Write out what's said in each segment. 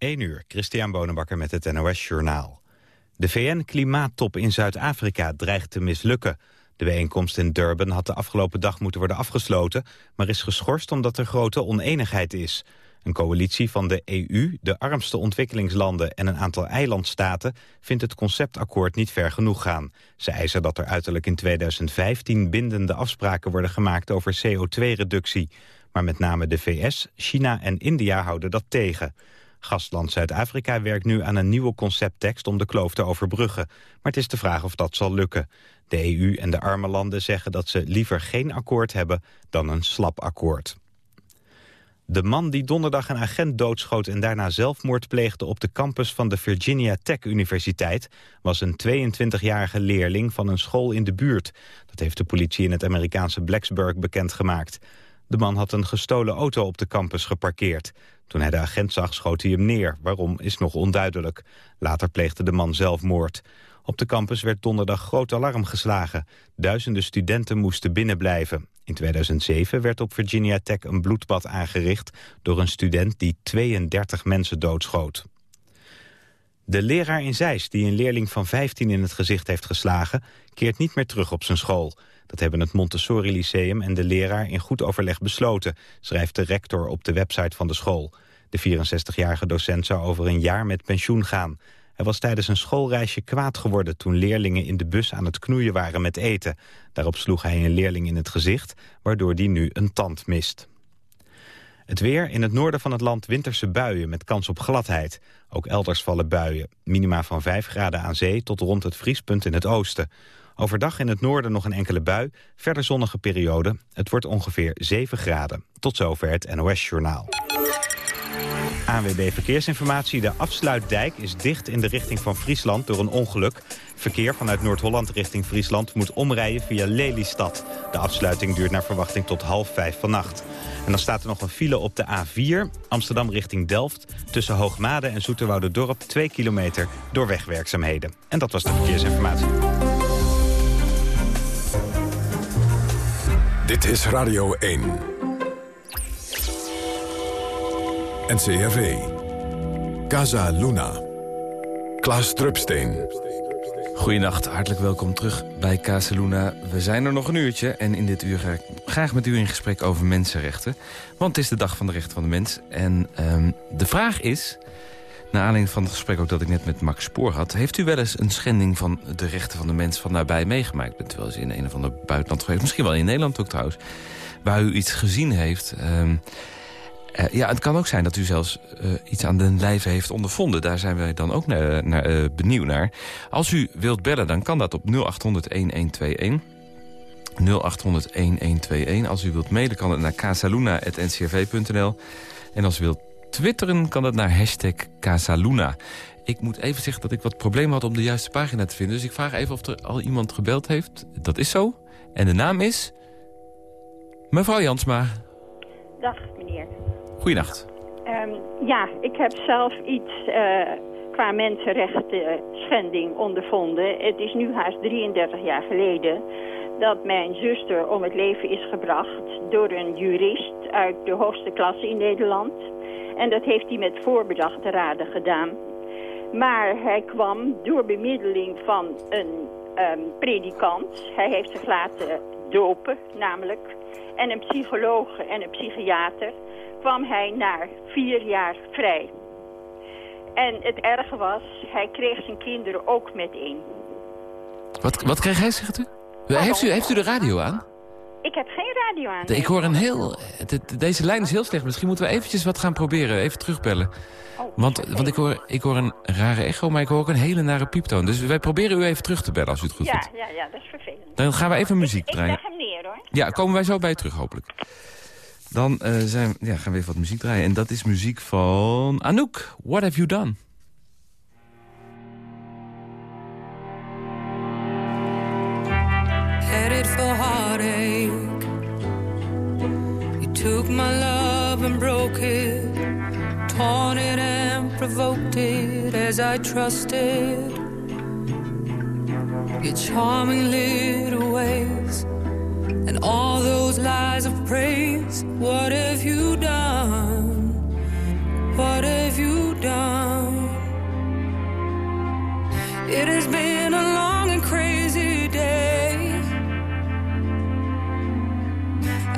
1 uur, Christian Bonenbakker met het NOS Journaal. De VN-klimaattop in Zuid-Afrika dreigt te mislukken. De bijeenkomst in Durban had de afgelopen dag moeten worden afgesloten... maar is geschorst omdat er grote oneenigheid is. Een coalitie van de EU, de armste ontwikkelingslanden... en een aantal eilandstaten vindt het conceptakkoord niet ver genoeg gaan. Ze eisen dat er uiterlijk in 2015 bindende afspraken worden gemaakt over CO2-reductie. Maar met name de VS, China en India houden dat tegen... Gastland Zuid-Afrika werkt nu aan een nieuwe concepttekst om de kloof te overbruggen. Maar het is de vraag of dat zal lukken. De EU en de arme landen zeggen dat ze liever geen akkoord hebben dan een slap akkoord. De man die donderdag een agent doodschoot en daarna zelfmoord pleegde op de campus van de Virginia Tech Universiteit was een 22-jarige leerling van een school in de buurt. Dat heeft de politie in het Amerikaanse Blacksburg bekendgemaakt. De man had een gestolen auto op de campus geparkeerd. Toen hij de agent zag, schoot hij hem neer. Waarom is nog onduidelijk. Later pleegde de man zelfmoord. Op de campus werd donderdag groot alarm geslagen. Duizenden studenten moesten binnenblijven. In 2007 werd op Virginia Tech een bloedbad aangericht... door een student die 32 mensen doodschoot. De leraar in Zeist, die een leerling van 15 in het gezicht heeft geslagen... keert niet meer terug op zijn school. Dat hebben het Montessori Lyceum en de leraar in goed overleg besloten... schrijft de rector op de website van de school. De 64-jarige docent zou over een jaar met pensioen gaan. Hij was tijdens een schoolreisje kwaad geworden... toen leerlingen in de bus aan het knoeien waren met eten. Daarop sloeg hij een leerling in het gezicht... waardoor die nu een tand mist. Het weer in het noorden van het land winterse buien met kans op gladheid. Ook elders vallen buien. Minima van 5 graden aan zee tot rond het vriespunt in het oosten. Overdag in het noorden nog een enkele bui, verder zonnige periode. Het wordt ongeveer 7 graden. Tot zover het NOS-journaal. ANWB Verkeersinformatie. De afsluitdijk is dicht in de richting van Friesland door een ongeluk. Verkeer vanuit Noord-Holland richting Friesland moet omrijden via Lelystad. De afsluiting duurt naar verwachting tot half vijf vannacht. En dan staat er nog een file op de A4, Amsterdam richting Delft... tussen Hoogmade en Dorp 2 kilometer door wegwerkzaamheden. En dat was de verkeersinformatie. Dit is Radio 1. NCRV. Casa Luna. Klaas Drupsteen. Goedenacht, hartelijk welkom terug bij Casa Luna. We zijn er nog een uurtje en in dit uur ga ik graag met u in gesprek over mensenrechten. Want het is de dag van de rechten van de mens. En um, de vraag is, naar aanleiding van het gesprek ook dat ik net met Max Spoor had... heeft u wel eens een schending van de rechten van de mens van nabij meegemaakt? Bent u wel eens in een of ander buitenland geweest? Misschien wel in Nederland ook trouwens. Waar u iets gezien heeft... Um, uh, ja, het kan ook zijn dat u zelfs uh, iets aan de lijve heeft ondervonden. Daar zijn wij dan ook naar, naar, uh, benieuwd naar. Als u wilt bellen, dan kan dat op 0800-1121. 0800-1121. Als u wilt mailen, kan het naar casaluna.ncrv.nl. En als u wilt twitteren, kan dat naar hashtag Casaluna. Ik moet even zeggen dat ik wat problemen had om de juiste pagina te vinden. Dus ik vraag even of er al iemand gebeld heeft. Dat is zo. En de naam is... Mevrouw Jansma. Dag, meneer. Goeienacht. Um, ja, ik heb zelf iets uh, qua mensenrechten schending ondervonden. Het is nu haast 33 jaar geleden dat mijn zuster om het leven is gebracht door een jurist uit de hoogste klasse in Nederland. En dat heeft hij met voorbedachte raden gedaan. Maar hij kwam door bemiddeling van een um, predikant. Hij heeft zich laten dopen, namelijk. En een psycholoog en een psychiater kwam hij na vier jaar vrij. En het erge was, hij kreeg zijn kinderen ook meteen. Wat, wat kreeg hij, zegt u? Heeft u, heeft u de radio aan? Ik heb geen radio aan. ik hoor een heel... deze lijn is heel slecht. Misschien moeten we eventjes wat gaan proberen. Even terugbellen. Oh, want want ik, hoor, ik hoor een rare echo, maar ik hoor ook een hele nare pieptoon. Dus wij proberen u even terug te bellen als u het goed ja, vindt. Ja, ja, dat is vervelend. Dan gaan we even muziek ik, draaien. Ik leg hem neer, hoor. Ja, komen wij zo bij terug, hopelijk. Dan uh, zijn, ja, gaan we even wat muziek draaien. En dat is muziek van Anouk. What Have You Done? Took my love and broke it Torn it and provoked it As I trusted Your charming little ways And all those lies of praise What have you done? What have you done? It has been a long and crazy day.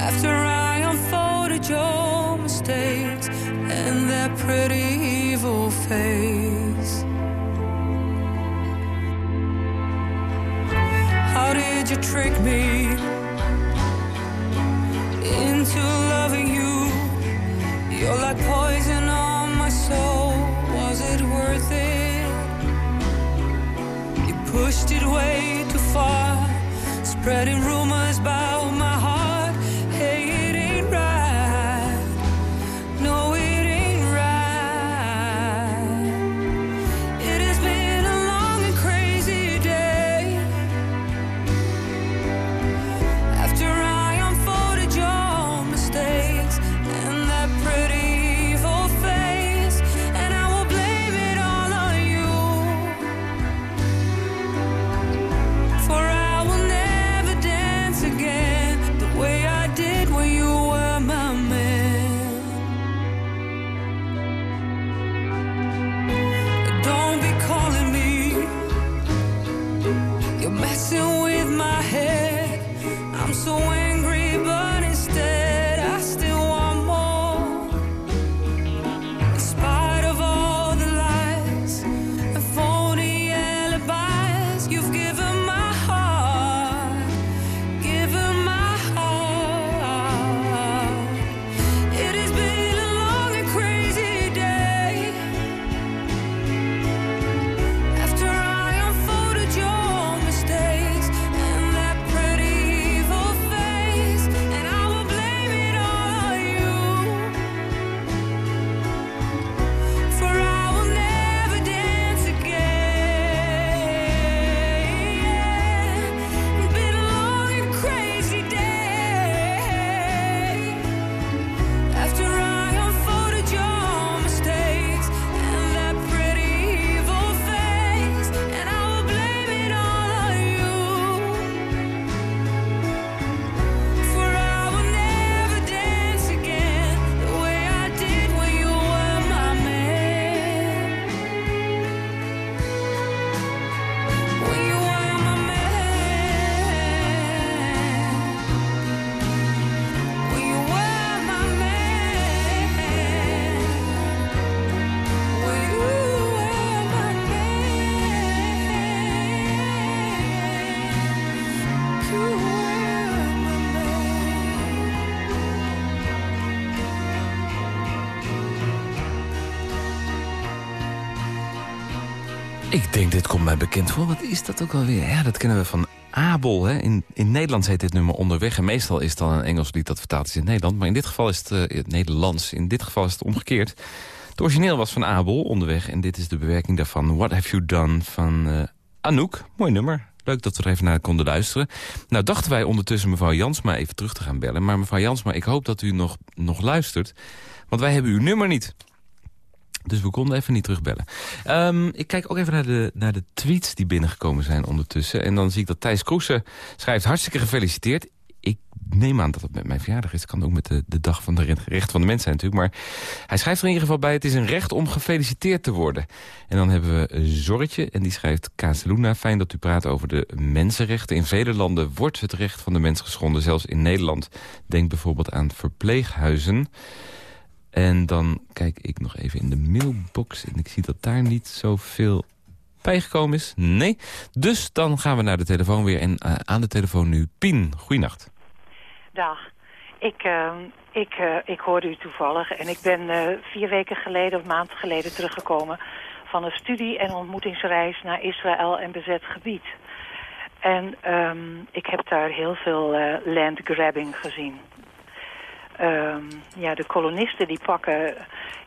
After I unfolded your mistakes and that pretty evil face. How did you trick me into loving you? You're like poison on my soul. Was it worth it? You pushed it way too far, spreading rumors about Ik denk, dit komt mij bekend voor. Wat is dat ook alweer? Ja, dat kennen we van Abel. Hè? In, in Nederlands heet dit nummer Onderweg. En meestal is het dan een Engels lied dat vertaald is in Nederland. Maar in dit geval is het, eh, Nederlands. In dit geval is het omgekeerd. Het origineel was van Abel, Onderweg. En dit is de bewerking daarvan. What Have You Done van eh, Anouk. Mooi nummer. Leuk dat we er even naar konden luisteren. Nou dachten wij ondertussen mevrouw Jansma even terug te gaan bellen. Maar mevrouw Jansma, ik hoop dat u nog, nog luistert. Want wij hebben uw nummer niet. Dus we konden even niet terugbellen. Ehm, ik kijk ook even naar de, naar de tweets die binnengekomen zijn ondertussen. En dan zie ik dat Thijs Kroesen schrijft... hartstikke gefeliciteerd. Ik neem aan dat het met mijn verjaardag is. Het kan ook met de, de dag van de recht- van de mens zijn natuurlijk. Maar hij schrijft er in ieder geval bij... het is een recht om gefeliciteerd te worden. En dan hebben we Zorretje en die schrijft... Kazeluna, fijn dat u praat over de mensenrechten. In vele landen wordt het recht van de mens geschonden. Zelfs in Nederland. Denk bijvoorbeeld aan verpleeghuizen... En dan kijk ik nog even in de mailbox en ik zie dat daar niet zoveel bijgekomen is. Nee. Dus dan gaan we naar de telefoon weer. En eh, aan de telefoon nu Pien. Goeienacht. Dag. Ik, eh, ik, eh, ik hoorde u toevallig en ik ben vier weken geleden of maand geleden teruggekomen van een studie- en ontmoetingsreis naar Israël en bezet gebied. En ehm, ik heb daar heel veel landgrabbing gezien. Ehm, ja, de kolonisten die pakken,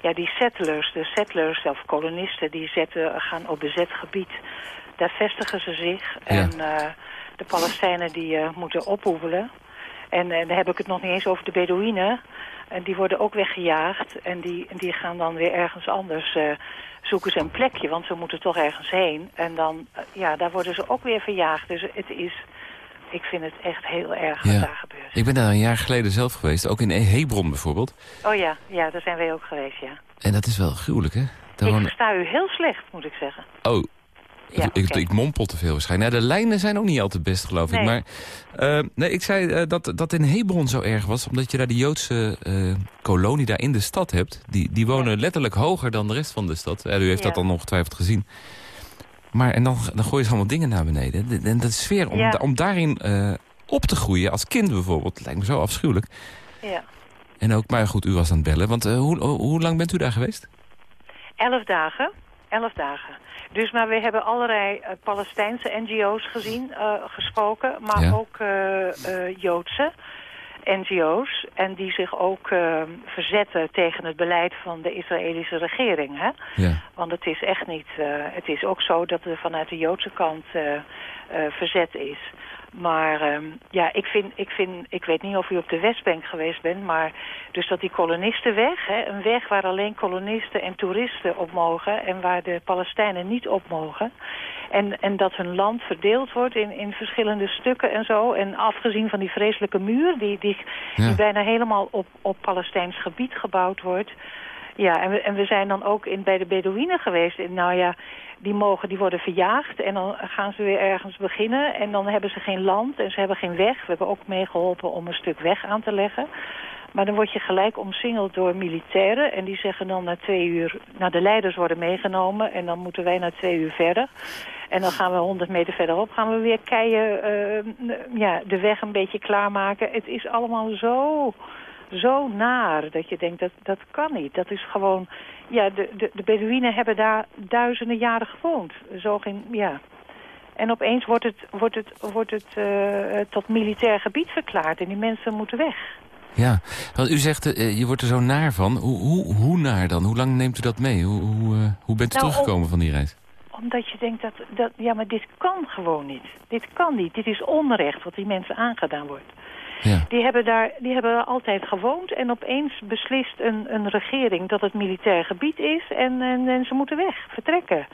ja, die settlers, de settlers of kolonisten, die zetten, gaan op bezet gebied. Daar vestigen ze zich en eh, de Palestijnen die eh, moeten ophoevelen. En, en dan heb ik het nog niet eens over de Bedouinen. En die worden ook weggejaagd en die, die gaan dan weer ergens anders eh, zoeken ze een plekje, want ze moeten toch ergens heen. En dan, ja, daar worden ze ook weer verjaagd. Dus het is, ik vind het echt heel erg wat Ja. daar gebeurt. Ik ben daar een jaar geleden zelf geweest. Ook in Hebron bijvoorbeeld. Oh ja, ja, daar zijn wij ook geweest, ja. En dat is wel gruwelijk, hè? Daar Ik wonen- versta u heel slecht, moet ik zeggen. Oh, Ja, ik, oké. ik mompel te veel waarschijnlijk. Nou, de lijnen zijn ook niet altijd best, geloof ik. Nee. Maar eh, nee, ik zei eh, dat dat in Hebron zo erg was... omdat je daar die Joodse eh, kolonie daar in de stad hebt. Die, die wonen letterlijk hoger dan de rest van de stad. U heeft dat dan ongetwijfeld gezien. Maar en dan, dan gooien ze allemaal dingen naar beneden. De- En dat sfeer, om, Ja. da- om daarin eh, op te groeien, als kind bijvoorbeeld... lijkt me zo afschuwelijk. Ja. En ook, maar goed, u was aan het bellen. Want eh, hoe, hoe lang bent u daar geweest? Elf dagen. Elf dagen. Dus maar we hebben allerlei eh, Palestijnse NGO's gezien, gesproken, maar Ja. ook Joodse NGO's. En die zich ook eh, verzetten tegen het beleid van de Israëlische regering. Hè? Ja. Want het is echt niet... eh, het is ook zo dat er vanuit de Joodse kant eh, verzet is. Maar ehm, ja, ik vind, ik vind... Ik weet niet of u op de Westbank geweest bent, maar... Dus dat die kolonistenweg, hè, een weg waar alleen kolonisten en toeristen op mogen... en waar de Palestijnen niet op mogen... En, en dat hun land verdeeld wordt in, in verschillende stukken en zo. En afgezien van die vreselijke muur die, die, Ja. die bijna helemaal op, op Palestijns gebied gebouwd wordt... Ja, en we, en we zijn dan ook in, bij de Bedouinen geweest. En nou ja, die, mogen, die worden verjaagd en dan gaan ze weer ergens beginnen. En dan hebben ze geen land en ze hebben geen weg. We hebben ook meegeholpen om een stuk weg aan te leggen. Maar dan word je gelijk omsingeld door militairen. En die zeggen dan na twee uur... Nou, de leiders worden meegenomen en dan moeten wij na twee uur verder. En dan gaan we 100 meter verderop gaan we weer keien, eh, ja, de weg een beetje klaarmaken. Het is allemaal zo zo naar dat je denkt dat dat kan niet. Dat is gewoon, ja, de, de, de Bedouinen hebben daar duizenden jaren gewoond. Zo geen, ja. En opeens wordt het, wordt het, wordt het eh, tot militair gebied verklaard en die mensen moeten weg. Ja, want u zegt, eh, je wordt er zo naar van. Hoe, hoe, hoe naar dan? Hoe lang neemt u dat mee? Hoe, hoe, eh, hoe bent u Nou, teruggekomen van die reis? Omdat je denkt dat, dat, ja, maar dit kan gewoon niet. Dit kan niet. Dit is onrecht wat die mensen aangedaan wordt. Ja, Die hebben daar die hebben altijd gewoond en opeens beslist een, een regering dat het militair gebied is en, en, en ze moeten weg, vertrekken.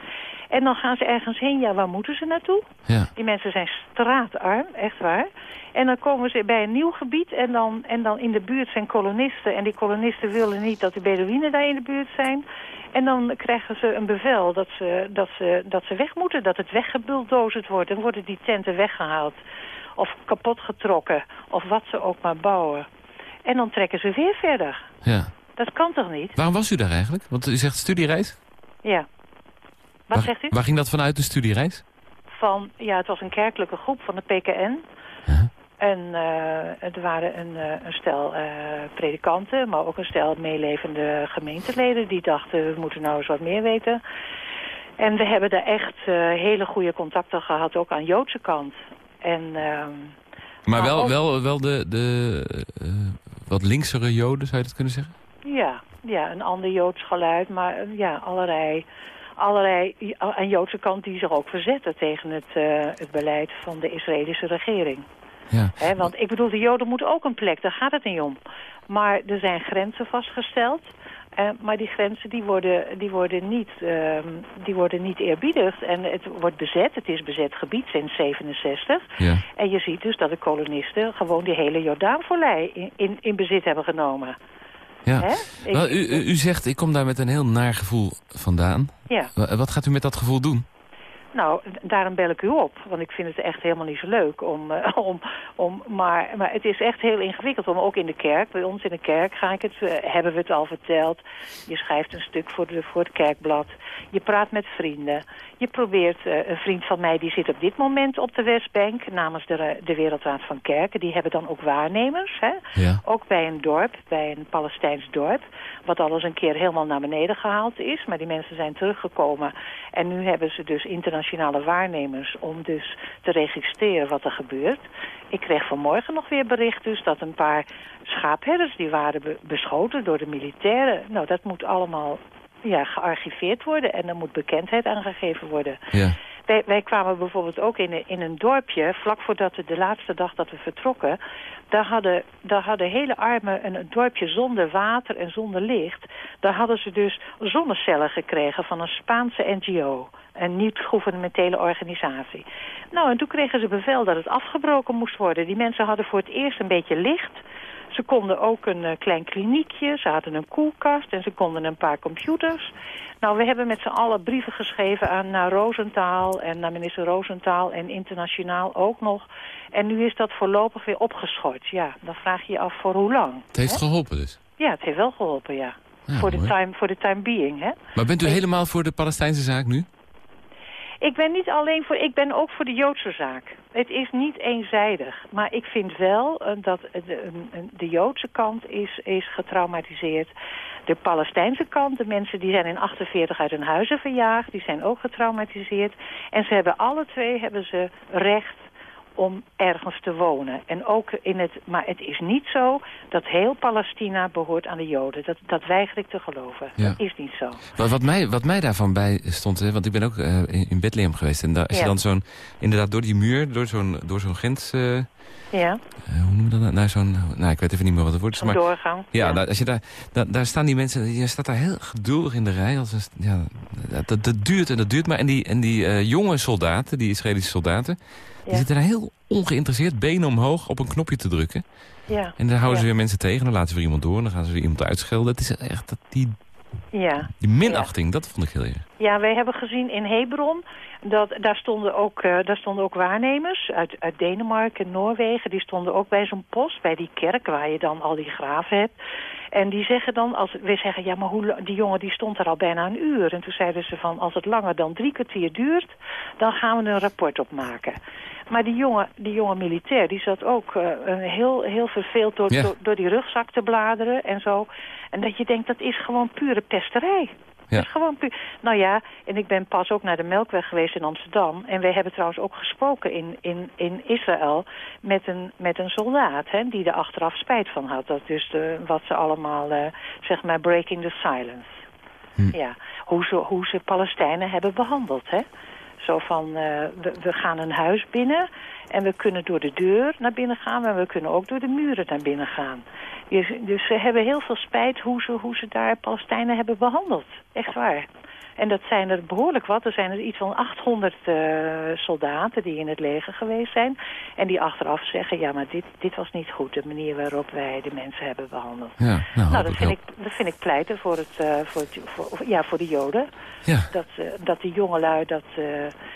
En dan gaan ze ergens heen, ja, waar moeten ze naartoe? ja, Die mensen zijn straatarm, echt waar. En dan komen ze bij een nieuw gebied en dan, en dan in de buurt zijn kolonisten. En die kolonisten willen niet dat de Bedouinen daar in de buurt zijn. En dan krijgen ze een bevel dat ze, dat ze, dat ze weg moeten, dat het weggebuldozerd wordt. En worden die tenten weggehaald of kapotgetrokken of wat ze ook maar bouwen. En dan trekken ze weer verder. ja. Dat kan toch niet? Waarom was u daar eigenlijk? Want u zegt studiereis. Ja. Wat waar, zegt u? Waar ging dat vanuit, de studiereis? Van, ja, het was een kerkelijke groep van de PKN. En eh, er waren een, eh, een stel eh, predikanten, maar ook een stel meelevende gemeenteleden... die dachten, we moeten nou eens wat meer weten. En we hebben daar echt hele goede contacten gehad, ook aan Joodse kant. En ehm, Maar wel, wel, wel de, de eh, wat linksere joden, zou je dat kunnen zeggen? ja, ja, een ander Joods geluid, maar eh, ja, allerlei... Allerlei aan Joodse kant die zich ook verzetten tegen het, eh, het beleid van de Israëlische regering. Ja. Want ik bedoel, de Joden moeten ook een plek, daar gaat het niet om. Maar er zijn grenzen vastgesteld. Eh, maar die grenzen die worden, die, worden niet, ehm, die worden niet eerbiedigd. En het wordt bezet, het is bezet gebied sinds 67. Ja. En je ziet dus dat de kolonisten gewoon die hele Jordaanvallei in, in, in bezit hebben genomen. ja. Hè? Wel, u, u zegt, ik kom daar met een heel naar gevoel vandaan. ja. Wa- Wat gaat u met dat gevoel doen? Nou, daarom bel ik u op. Want ik vind het echt helemaal niet zo leuk. Om, eh, om, om, maar, maar het is echt heel ingewikkeld om ook in de kerk, bij ons in de kerk ga ik het, eh, hebben we het al verteld. Je schrijft een stuk voor, de, voor het kerkblad. Je praat met vrienden. Je probeert, eh, een vriend van mij die zit op dit moment op de Westbank namens de, de Wereldraad van Kerken. Die hebben dan ook waarnemers. Hè? Ja. Ook bij een dorp, bij een Palestijns dorp. Wat al eens een keer helemaal naar beneden gehaald is. Maar die mensen zijn teruggekomen. En nu hebben ze dus internationale waarnemers om dus te registreren wat er gebeurt. Ik kreeg vanmorgen nog weer bericht dus dat een paar schaapherders die waren be- beschoten door de militairen. Nou, dat moet allemaal ja, gearchiveerd worden en er moet bekendheid aangegeven worden. Ja. Wij, wij kwamen bijvoorbeeld ook in een, in een dorpje, vlak voordat we de laatste dag dat we vertrokken, daar hadden, daar hadden hele armen een, een dorpje zonder water en zonder licht. Daar hadden ze dus zonnecellen gekregen van een Spaanse NGO, een niet-gouvernementele organisatie. Nou, en toen kregen ze bevel dat het afgebroken moest worden. Die mensen hadden voor het eerst een beetje licht. Ze konden ook een eh, klein kliniekje, ze hadden een koelkast en ze konden een paar computers. Nou, we hebben met z'n allen brieven geschreven aan naar Roosentaal en naar minister Roosentaal en internationaal ook nog. En nu is dat voorlopig weer opgeschort. Ja, dan vraag je je af voor hoe lang. Het heeft hè? geholpen dus. Ja, het heeft wel geholpen, ja. Ja, voor, de time, voor de time being, hè. Maar bent u helemaal voor de Palestijnse zaak nu? Ik ben niet alleen voor, ik ben ook voor de Joodse zaak. Het is niet eenzijdig. Maar ik vind wel eh, dat de, de Joodse kant is, is getraumatiseerd. De Palestijnse kant, de mensen die zijn in 48 uit hun huizen verjaagd, die zijn ook getraumatiseerd. En ze hebben alle twee hebben ze recht om ergens te wonen. En ook in het, maar het is niet zo dat heel Palestina behoort aan de Joden. Dat, dat weiger ik te geloven. Ja. Dat is niet zo. Wat, wat, mij, wat mij daarvan bij stond, hè, want ik ben ook eh, in, in Bethlehem geweest. En daar, als je dan zo'n, inderdaad door die muur, door zo'n, door zo'n grens... eh, eh, Ja, hoe noem je dat? nou? Naar zo'n, nou, ik weet even niet meer wat het woord is. Maar, doorgang. ja, daar- als je daar, daar, daar staan die mensen, je staat daar heel geduldig in de rij. Als een, ja, dat, dat, duurt en dat duurt maar. En die, en die eh, jonge soldaten, die Israëlische soldaten, die zitten daar heel ongeïnteresseerd, benen omhoog, op een knopje te drukken. Ja, En dan houden ze weer mensen tegen, dan laten ze weer iemand door, en dan gaan ze weer iemand uitschelden. Het is echt, dat, die, ja. die minachting, dat vond ik heel erg. Ja, wij hebben gezien in Hebron, dat, daar, stonden ook, eh, daar stonden ook waarnemers uit, uit Denemarken en Noorwegen. Die stonden ook bij zo'n post, bij die kerk waar je dan al die graven hebt. En die zeggen dan, als we zeggen, ja, maar hoe, die jongen die stond er al bijna een uur. En toen zeiden ze van, als het langer dan drie kwartier duurt, dan gaan we een rapport opmaken. Maar die jonge, die jonge militair, die zat ook eh, een heel, heel verveeld door, Ja. door, door die rugzak te bladeren en zo. En dat je denkt, dat is gewoon pure pesterij. Ja. Dat is gewoon puur. Nou ja, en ik ben pas ook naar de Melkweg geweest in Amsterdam. En wij hebben trouwens ook gesproken in, in, in Israël met een, met een soldaat... Hè, die er achteraf spijt van had. Dat is de, wat ze allemaal, eh, zeg maar, breaking the silence. Hm. Ja, hoe ze, hoe ze Palestijnen hebben behandeld, hè. Zo van, eh, we, we gaan een huis binnen en we kunnen door de deur naar binnen gaan... maar we kunnen ook door de muren naar binnen gaan. Dus, dus ze hebben heel veel spijt hoe ze, hoe ze daar Palestijnen hebben behandeld. Echt waar. En dat zijn er behoorlijk wat. Er zijn er iets van 800 eh, soldaten die in het leger geweest zijn. En die achteraf zeggen, ja, maar dit, dit was niet goed. De manier waarop wij de mensen hebben behandeld. Ja, nou, Nou, dat vind, ik, dat vind ik pleiten voor, het, eh, voor, het, voor, ja, voor de Joden. Ja, Dat, eh, dat die jongelui dat...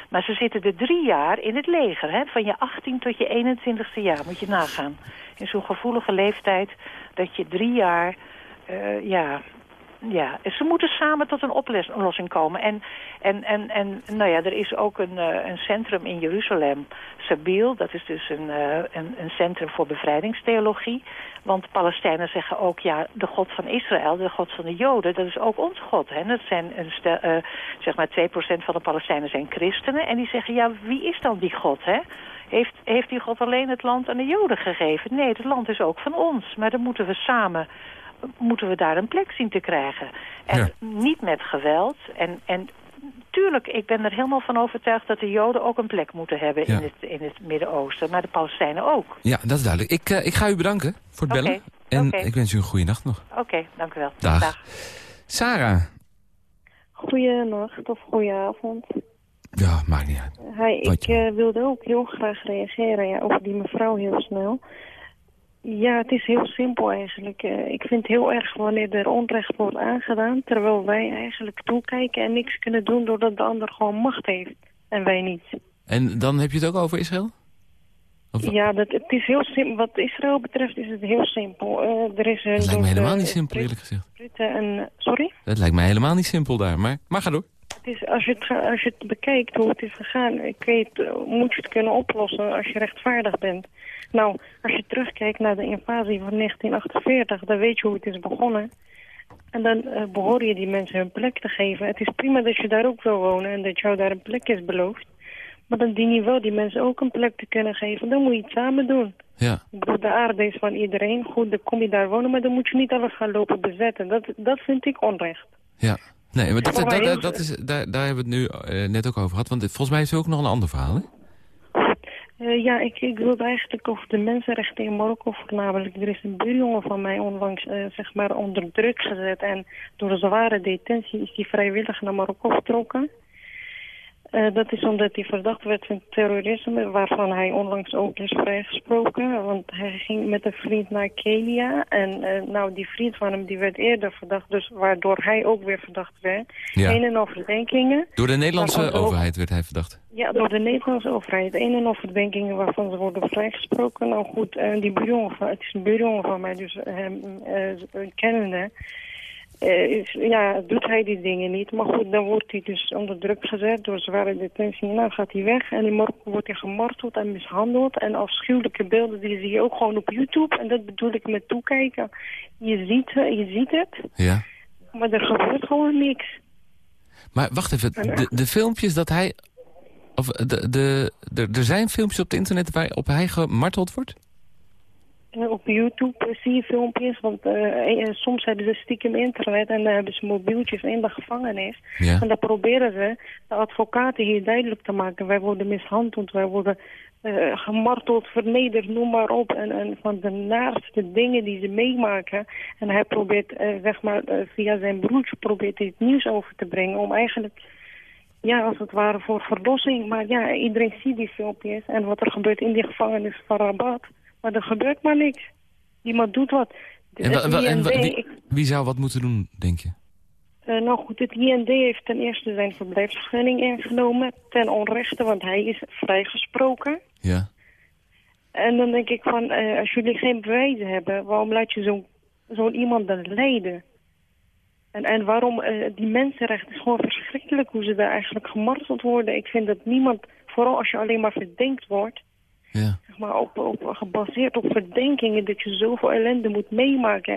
maar ze zitten er drie jaar in het leger. Hè? Van je 18 tot je 21ste jaar, moet je nagaan. In zo'n gevoelige leeftijd dat je drie jaar... ja, ja, ze moeten samen tot een oplossing komen. En, en, en, en nou ja, er is ook een, eh, een centrum in Jeruzalem, Sabil. Dat is dus een, eh, een, een centrum voor bevrijdingstheologie. Want Palestijnen zeggen ook, ja, de God van Israël, de God van de Joden, dat is ook ons God. Hè? Dat zijn een stel, eh, zeg maar 2% van de Palestijnen zijn christenen. En die zeggen, ja, wie is dan die God, hè? Heeft, heeft die God alleen het land aan de Joden gegeven? Nee, het land is ook van ons. Maar dan moeten we samen moeten we daar een plek zien te krijgen. En Ja. niet met geweld. En, en tuurlijk, ik ben er helemaal van overtuigd... dat de Joden ook een plek moeten hebben Ja. in het, in het Midden-Oosten. Maar de Palestijnen ook. ja, dat is duidelijk. Ik, eh, ik ga u bedanken voor het bellen. En ik wens u een goede nacht nog. Oké, dank u wel. Dag. Sarah. Goedenacht of goedenavond. Ja, maakt niet uit. Hi, ik eh, wilde ook heel graag reageren ja, over die mevrouw heel snel. Ja, het is heel simpel eigenlijk. Eh, ik vind het heel erg wanneer er onrecht wordt aangedaan... terwijl wij eigenlijk toekijken en niks kunnen doen... doordat de ander gewoon macht heeft en wij niet. En dan heb je het ook over Israël? Of, Ja, dat, het is heel simpel. Wat Israël betreft is het heel simpel. Eh, er is een dat lijkt me helemaal de- niet simpel, eerlijk gezegd. Een... Sorry? Dat lijkt me helemaal niet simpel daar. Maar, maar ga door. Het is, als, je het, als je het bekijkt hoe het is gegaan, ik weet, eh, moet je het kunnen oplossen als je rechtvaardig bent. Nou, als je terugkijkt naar de invasie van 1948, dan weet je hoe het is begonnen. En dan eh behoor je die mensen hun plek te geven. Het is prima dat je daar ook wil wonen en dat jou daar een plek is beloofd. Maar dan dien je wel die mensen ook een plek te kunnen geven. Dan moet je het samen doen. Ja, de aarde is van iedereen. Goed, dan kom je daar wonen, maar dan moet je niet alles gaan lopen bezetten. Dat, dat vind ik onrecht. ja. Nee, maar dat, dat, heel- dat, dat is, daar, daar hebben we het nu eh, net ook over gehad. Want volgens mij is er ook nog een ander verhaal, hè? Eh, ja, ik, ik wilde eigenlijk over de mensenrechten in Marokko voornamelijk. Er is een buurjongen van mij onlangs eh, zeg maar onder druk gezet. En door een zware detentie is hij vrijwillig naar Marokko vertrokken. Eh, dat is omdat hij verdacht werd van terrorisme, waarvan hij onlangs ook is vrijgesproken. Want hij ging met een vriend naar Kenia. En eh, nou, die vriend van hem die werd eerder verdacht, dus waardoor hij ook weer verdacht werd. Ja. Een en al verdenkingen. Door de Nederlandse ook- overheid werd hij verdacht. Ja, door de Nederlandse overheid. Een en al verdenkingen waarvan ze worden vrijgesproken. Nou goed, eh, die buurjongen van, het is een buurjongen van mij, dus hem kennende. Eh, ja, doet hij die dingen niet. Maar goed, dan wordt hij dus onder druk gezet door zware detentie. Nou gaat hij weg en in Marokko wordt hij gemarteld en mishandeld. En afschuwelijke beelden die zie je ook gewoon op YouTube. En dat bedoel ik met toekijken. Je ziet, eh, je ziet het, Ja. maar er gebeurt gewoon niks. Maar wacht even, de, de filmpjes dat hij... Of de, de, de, er zijn filmpjes op het internet waarop hij gemarteld wordt? Eh, Op YouTube zie je filmpjes, want eh, eh, soms hebben ze stiekem internet en dan hebben ze mobieltjes in de gevangenis. Ja. En dan proberen ze de advocaten hier duidelijk te maken. Wij worden mishandeld, wij worden eh, gemarteld, vernederd, noem maar op. En, en van de naaste dingen die ze meemaken. En hij probeert, eh, zeg maar, eh, via zijn broertje probeert hij het nieuws over te brengen. Om eigenlijk, ja, als het ware voor verlossing. Maar ja, iedereen ziet die filmpjes en wat er gebeurt in die gevangenis van Rabat. Maar er gebeurt maar niks. Niemand doet wat. En, en wie, wie zou wat moeten doen, denk je? eh, nou goed, het IND heeft ten eerste zijn verblijfsvergunning ingenomen ten onrechte, want hij is vrijgesproken. Ja. En dan denk ik van, eh, als jullie geen bewijzen hebben, waarom laat je zo'n zo'n iemand dan lijden? En, en waarom, eh, die mensenrechten is gewoon verschrikkelijk hoe ze daar eigenlijk gemarteld worden. Ik vind dat niemand, vooral als je alleen maar verdenkt wordt, Ja. zeg maar op, op, gebaseerd op verdenkingen, dat je zoveel ellende moet meemaken.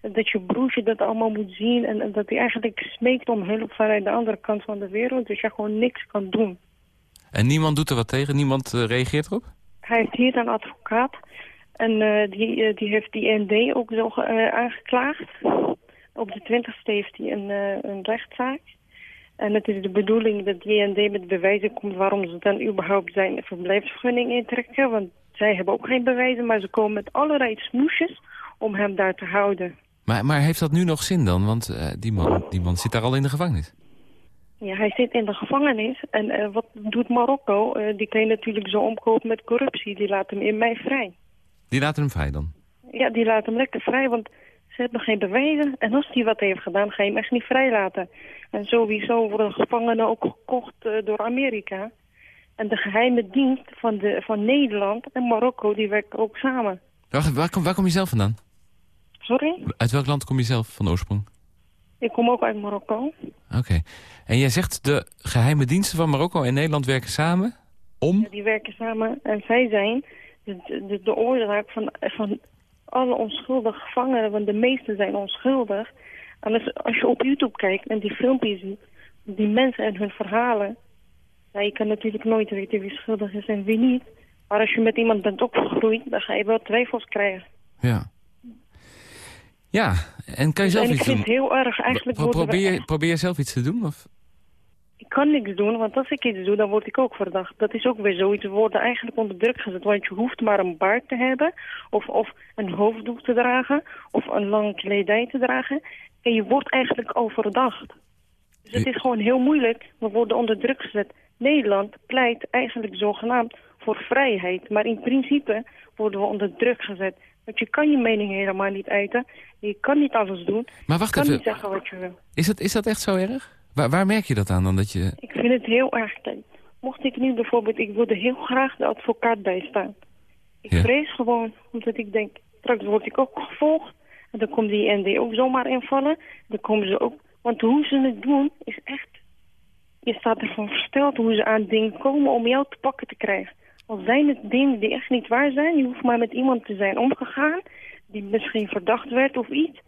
En dat je broertje dat allemaal moet zien. En, en dat hij eigenlijk smeekt om hulp vanuit de andere kant van de wereld. Dus je gewoon niks kan doen. En niemand doet er wat tegen? Niemand eh, reageert erop? Hij heeft hier een advocaat. En eh, die, eh, die heeft die ND ook zo ge- aangeklaagd. Op de 20ste heeft hij een, een rechtszaak. En het is de bedoeling dat die ND met bewijzen komt waarom ze dan überhaupt zijn verblijfsvergunning intrekken. Want zij hebben ook geen bewijzen, maar ze komen met allerlei smoesjes om hem daar te houden. Maar, maar heeft dat nu nog zin dan? Want eh, die, man, die man zit daar al in de gevangenis. Ja, hij zit in de gevangenis. En eh, wat doet Marokko? Eh, die kan je natuurlijk zo omkopen met corruptie. Die laat hem in mei vrij. Die laten hem vrij dan? Ja, die laat hem lekker vrij, want ze hebben geen bewijzen. En als hij wat heeft gedaan, ga je hem echt niet vrijlaten. En sowieso worden gevangenen ook gekocht eh, door Amerika. En de geheime dienst van, de, van Nederland en Marokko, die werken ook samen. Wacht, waar, kom, waar kom je zelf vandaan? Sorry? Uit welk land kom je zelf van oorsprong? Ik kom ook uit Marokko. Oké. En jij zegt de geheime diensten van Marokko en Nederland werken samen om... Die werken samen en zij zijn de, de, de oorzaak van, van alle onschuldige gevangenen. Want de meesten zijn onschuldig. En als, als je op YouTube kijkt en die filmpjes ziet, die mensen en hun verhalen. Ja, je kan natuurlijk nooit weten wie schuldig is en wie niet. Maar als je met iemand bent opgegroeid, dan ga je wel twijfels krijgen. Ja. Ja, en kan je zelf en ik iets vind doen? het heel erg, eigenlijk Pro- we probeer, probeer je zelf iets te doen? Of? Ik kan niks doen, want als ik iets doe, dan word ik ook verdacht. Dat is ook weer zoiets. We worden eigenlijk onder druk gezet. Want je hoeft maar een baard te hebben, of, of een hoofddoek te dragen, of een lang kledij te dragen. En je wordt eigenlijk al verdacht. Dus het is gewoon heel moeilijk. We worden onder druk gezet. Nederland pleit eigenlijk zogenaamd voor vrijheid. Maar in principe worden we onder druk gezet. Want je kan je mening helemaal niet uiten. Je kan niet alles doen. Maar Je wacht kan even, niet zeggen wat je wil. is dat, is dat echt zo erg? Waar, waar merk je dat aan dan? Dat je... Ik vind het heel erg. Mocht ik nu bijvoorbeeld, ik wilde heel graag de advocaat bijstaan. Ik Ja. vrees gewoon, omdat ik denk, straks word ik ook gevolgd. En dan komt die ND ook zomaar invallen. Dan komen ze ook, want hoe ze het doen is echt, je staat ervan versteld hoe ze aan dingen komen om jou te pakken te krijgen. Al zijn het dingen die echt niet waar zijn, je hoeft maar met iemand te zijn omgegaan, die misschien verdacht werd of iets.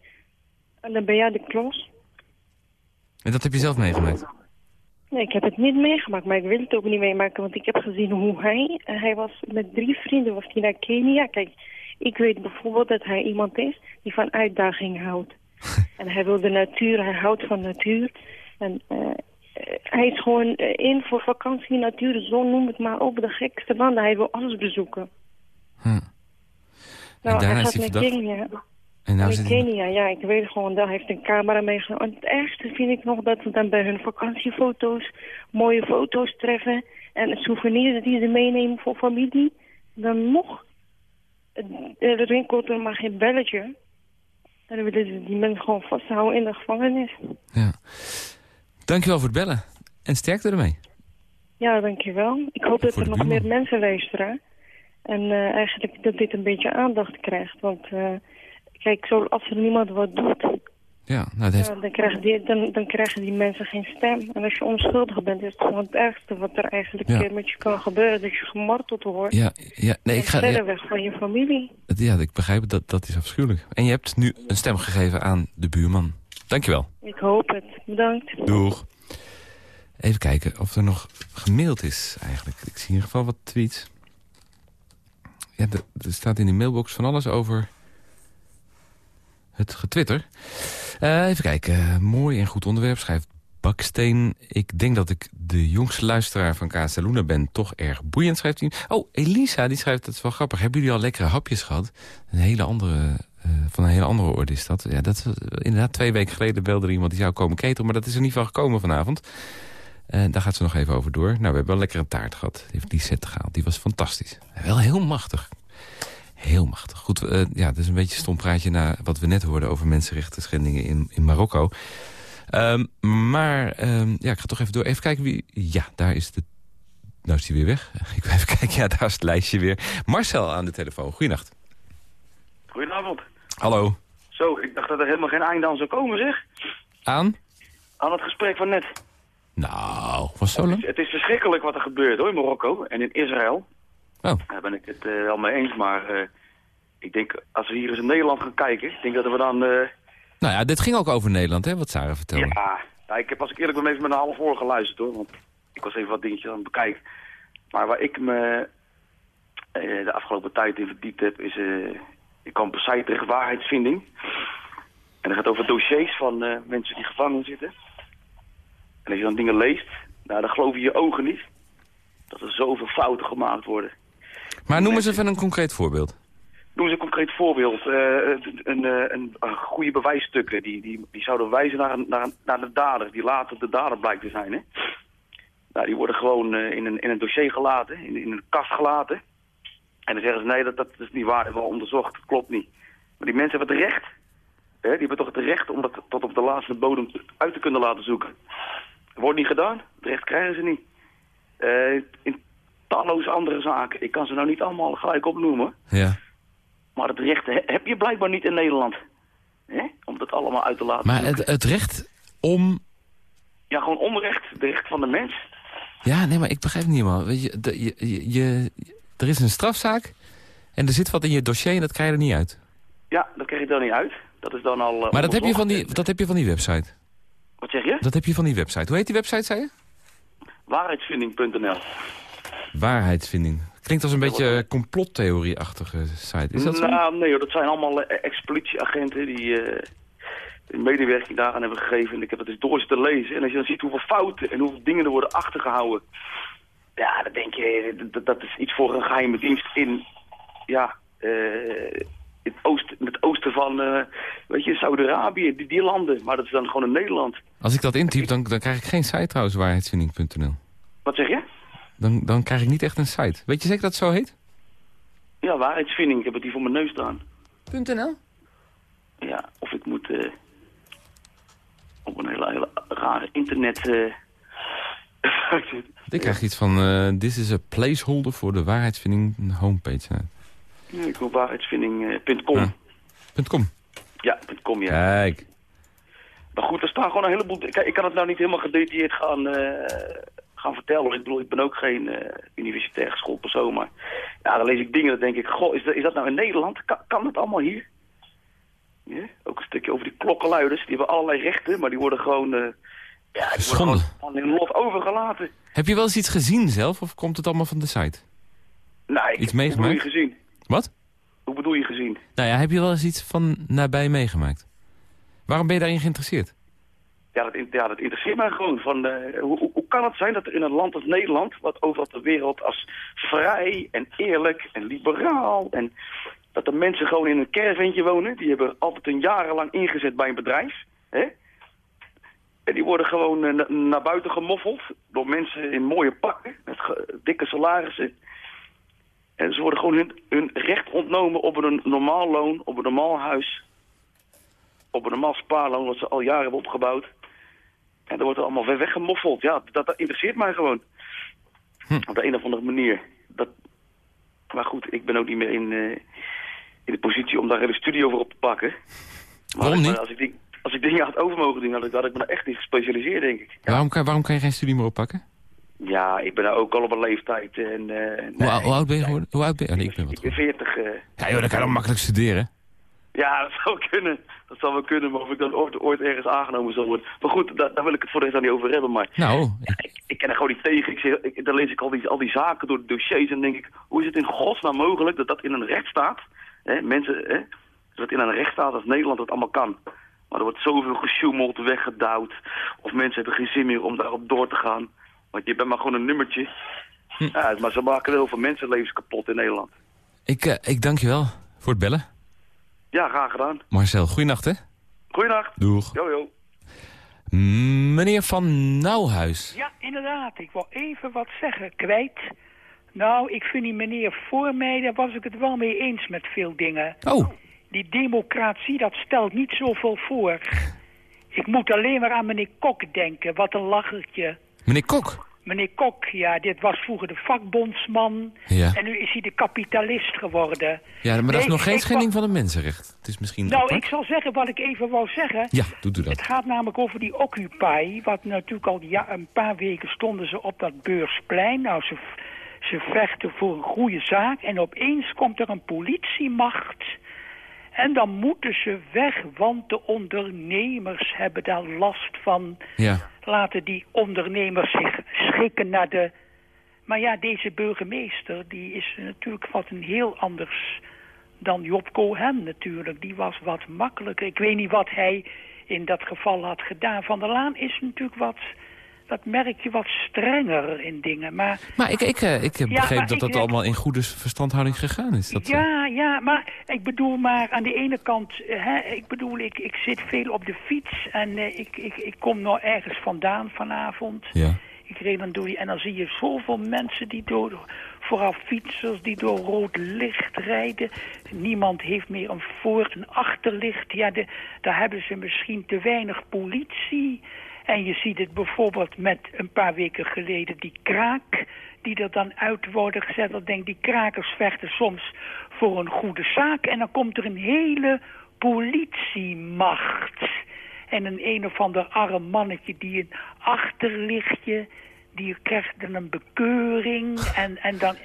En dan ben jij de klos. En dat heb je zelf meegemaakt? Nee, ik heb het niet meegemaakt, maar ik wil het ook niet meemaken. Want ik heb gezien hoe hij... eh, Hij was met drie vrienden was hij naar Kenia. Kijk, ik weet bijvoorbeeld dat hij iemand is die van uitdaging houdt. en hij wil de natuur, hij houdt van natuur. En eh, hij is gewoon eh, in voor vakantie, natuur, zon, noem het maar op. De gekste landen, hij wil alles bezoeken. Hm. Nou, daarna hij is gaat hij naar verdacht? Kenia. En nou in Kenia, ja, ik weet gewoon, daar heeft een camera meegenomen. En het ergste vind ik nog dat ze dan bij hun vakantiefoto's mooie foto's treffen. En souvenirs die ze meenemen voor familie. Dan nog, er rinkelt er maar geen belletje. En dan willen ze die mensen gewoon vasthouden in de gevangenis. Ja. Dankjewel voor het bellen. En sterkte ermee. Ja, dankjewel. Ik hoop dat er nog meer mensen luisteren. En eh, eigenlijk dat dit een beetje aandacht krijgt. Want eh, kijk, zo, als er niemand wat doet, Ja, nou, het heeft... ja, dan, krijgen die, dan, dan krijgen die mensen geen stem. En als je onschuldig bent, is het gewoon het ergste wat er eigenlijk Ja. met je kan gebeuren. Dat je gemarteld wordt. Ja, ja, nee, ik ga... verder weg van je familie. ja, ik begrijp dat, dat is afschuwelijk. En je hebt nu een stem gegeven aan de buurman. Dankjewel. Ik hoop het. Bedankt. Doeg. Even kijken of er nog gemaild is eigenlijk. Ik zie in ieder geval wat tweets. Ja, er, er staat in die mailbox van alles over het getwitter. Eh, even kijken. Mooi en goed onderwerp, schrijft Baksteen. Ik denk dat ik de jongste luisteraar van Casaluna ben. Toch erg boeiend, schrijft hij. Oh, Elisa, die schrijft, dat is wel grappig. Hebben jullie al lekkere hapjes gehad? Een hele andere, eh, van een hele andere orde is dat. Ja, dat eh, inderdaad, twee weken geleden belde er iemand die zou komen cateren. Maar dat is er niet van gekomen vanavond. Daar gaat ze nog even over door. Nou, we hebben wel lekker een taart gehad. Die heeft Lisette gehaald. Die was fantastisch. Wel heel machtig. Heel machtig. Goed, eh, ja, dat is een beetje een stom praatje... na wat we net hoorden over mensenrechten schendingen in, in Marokko. Ehm, maar ehm, ja, ik ga toch even door. Even kijken wie... Ja, daar is de... Nou is die weer weg. Ik wil even kijken. Ja, daar is het lijstje weer. Marcel aan de telefoon. Goeienacht. Goedenavond. Hallo. Zo, ik dacht dat er helemaal geen einde aan zou komen, zeg. Aan? Aan het gesprek van net. Nou, was zo lang? Het is verschrikkelijk wat er gebeurt, hoor, in Marokko en in Israël. Oh. Daar ben ik het eh, wel mee eens, maar eh, ik denk, als we hier eens in Nederland gaan kijken, ik denk dat we dan... eh, Nou ja, dit ging ook over Nederland, hè, wat Sarah vertelde. ja, ja, ik heb als ik eerlijk ben even met een half oor geluisterd, hoor, want ik was even wat dingetjes aan het bekijken. Maar waar ik me de afgelopen tijd in verdiept heb, is... eh, ik kwam op een site terecht, waarheidsvinding. En dat gaat over dossiers van mensen die gevangen zitten. En als je dan dingen leest, nou, dan geloof je je ogen niet. Dat er zoveel fouten gemaakt worden. Maar noem eens even een concreet voorbeeld. Noem eens een concreet voorbeeld. Eh, een, een, eh, een, een goede bewijsstukken die, die, die zouden wijzen naar, een- naar, naar de dader, die later de dader blijkt te zijn. Hè? Nou, die worden gewoon eh, in, een, in een dossier gelaten, in, in een kast gelaten. En dan zeggen ze, nee, dat, dat is niet waar, dat hebben we onderzocht, dat klopt niet. Maar die mensen hebben het recht, hè, die hebben toch het recht om dat tot op de laatste bodem uit te kunnen laten zoeken. Wordt niet gedaan, het recht krijgen ze niet. Eh, in talloze andere zaken, ik kan ze nou niet allemaal gelijk opnoemen. Ja. Maar het recht he- heb je blijkbaar niet in Nederland. Hè? Om dat allemaal uit te laten. Maar het, het recht om... Ja, gewoon onrecht. De recht van de mens. Ja, nee, maar ik begrijp het niet helemaal. Weet je, de- je, je, je- er is een strafzaak en er zit wat in je dossier en dat krijg je er niet uit. Ja, dat krijg je dan niet uit. Dat is dan al... eh, Maar dat heb, je van die, dat heb je van die website. Wat zeg je? Dat heb je van die website. Hoe heet die website, zei je? Waarheidsvinding.nl. Waarheidsvinding. Klinkt als een beetje complottheorie-achtige site. Is dat zo? Nou, nee hoor, dat zijn allemaal eh, ex-politieagenten die eh, een medewerking daaraan hebben gegeven. En ik heb het dus door zitten lezen. En als je dan ziet hoeveel fouten en hoeveel dingen er worden achtergehouden. Ja, dan denk je, dat, dat is iets voor een geheime dienst in, ja, eh, het, oosten, het oosten van, eh, weet je, Saudi-Arabië, die, die landen. Maar dat is dan gewoon in Nederland. Als ik dat intyp, dan, dan krijg ik geen site trouwens, waarheidsvinding.nl. Wat zeg je? Dan, dan krijg ik niet echt een site. Weet je zeker dat het zo heet? Ja, waarheidsvinding. Ik heb het hier voor mijn neus staan. .nl? Ja, of ik moet eh, op een hele, hele rare internet... eh, Ik krijg iets van, eh this is a placeholder voor de waarheidsvinding homepage. Ja, ik wil waarheidsvinding.com. Ja. ja. .com. .com, ja. Kijk. Maar goed, er staan gewoon een heleboel... Kijk, ik kan het nou niet helemaal gedetailleerd gaan, eh, gaan vertellen. Ik bedoel, ik ben ook geen eh, universitair geschoold persoon, maar... Ja, dan lees ik dingen, dan denk ik... Goh, is dat, is dat nou in Nederland? Kan, kan dat allemaal hier? Ja, ook een stukje over die klokkenluiders. Die hebben allerlei rechten, maar die worden gewoon... eh, ja, die worden gewoon hun lot overgelaten. Heb je wel eens iets gezien zelf of komt het allemaal van de site? Nou, ik, Iets hoe bedoel je meegemaakt? gezien? Wat? Hoe bedoel je gezien? Nou ja, heb je wel eens iets van nabij meegemaakt? Waarom ben je daarin geïnteresseerd? Ja, dat, ja, dat interesseert mij gewoon. Van, eh, hoe, hoe, kan het zijn dat er in een land als Nederland, wat overal ter wereld als vrij en eerlijk en liberaal en Dat er mensen gewoon in een caravantje wonen. Die hebben altijd een jarenlang ingezet bij een bedrijf. Hè? En die worden gewoon eh, na- naar buiten gemoffeld door mensen in mooie pakken. Met dikke salarissen. En ze worden gewoon hun, hun recht ontnomen op een normaal loon, op een normaal huis. Op een normaal spaarloon wat ze al jaren hebben opgebouwd. En dat wordt er allemaal weg- weggemoffeld. Ja, dat, dat interesseert mij gewoon. Op de een of andere manier. Dat, maar goed, ik ben ook niet meer in, eh, in de positie om daar hele studie over op te pakken. Maar Waarom niet? Als ik, die- als ik dingen had over mogen doen, had ik, had ik me daar echt in gespecialiseerd, denk ik. Waarom, kan, waarom kan je geen studie meer oppakken? Ja, ik ben nou ook al op een leeftijd. En, eh, Hoe, nee, ou- hoe oud ben je geworden? Hoe oud ben je? Oh, nee, ik ben wat Ik ben 40. eh, Ja joh, dan kan je dan makkelijk studeren. Ja, dat zou kunnen. Dat zou wel kunnen, maar of ik dan ooit, ooit ergens aangenomen zal worden. Maar goed, daar, daar wil ik het voor de rest aan niet over hebben. Maar Nou, ik, ik ken er gewoon niet tegen. Ik zeg, ik, dan lees ik al die, al die zaken door de dossiers en denk ik... hoe is het in godsnaam mogelijk dat dat in een rechtsstaat... Hè, mensen, hè, dat in een rechtsstaat als Nederland dat allemaal kan. Maar er wordt zoveel gesjoemeld, weggedouwd. Of mensen hebben geen zin meer om daarop door te gaan. Want je bent maar gewoon een nummertje. Ja, maar ze maken heel veel mensenlevens kapot in Nederland. ik, eh, ik dank je wel voor het bellen. Ja, graag gedaan. Marcel, goeienacht hè? Goeienacht. Doeg. Jo, jo. Meneer Van Nauwhuis. Ja, inderdaad. Ik wil even wat zeggen. Kwijt. Nou, ik vind die meneer voor mij, daar was ik het wel mee eens met veel dingen. Oh, Die democratie, dat stelt niet zoveel voor. Ik moet alleen maar aan meneer Kok denken. Wat een lachertje. meneer Kok. Meneer Kok, ja, dit was vroeger de vakbondsman. Ja. En nu is hij de kapitalist geworden. Ja, maar dat is nog geen schending van een mensenrecht. Het is misschien Nou, apart. ik zal zeggen wat ik even wou zeggen. Ja, doet u Het dat. gaat namelijk over die Occupy. Wat natuurlijk al ja, een paar weken stonden ze op dat beursplein. Nou, ze, ze vechten voor een goede zaak. En opeens komt er een politiemacht. En dan moeten ze weg, want de ondernemers hebben daar last van. Ja. Laten die ondernemers zich schikken naar de... Maar ja, deze burgemeester, die is natuurlijk wat een heel anders dan Job Cohen natuurlijk. Die was wat makkelijker. Ik weet niet wat hij in dat geval had gedaan. Van der Laan is natuurlijk wat, dat merk je, wat strenger in dingen. Maar Maar ik, ik, eh, ik Ja, maar dat ik dat allemaal in goede verstandhouding gegaan is. Dat, eh, ja, ja, maar ik bedoel maar aan de ene kant, eh, hè, ik bedoel, ik, ik zit veel op de fiets en eh, ik, ik, ik kom nog ergens vandaan vanavond. ja. Ik reed dan door die, en dan zie je zoveel mensen die door, vooral fietsers die door rood licht rijden. Niemand heeft meer een voor- en achterlicht. Ja, de, daar hebben ze misschien te weinig politie. En je ziet het bijvoorbeeld met een paar weken geleden die kraak die er dan uit worden gezet. Dan denk die krakers vechten soms voor een goede zaak. En dan komt er een hele politiemacht. En een een of ander arm mannetje die een achterlichtje... die krijgt dan een bekeuring en, en dan...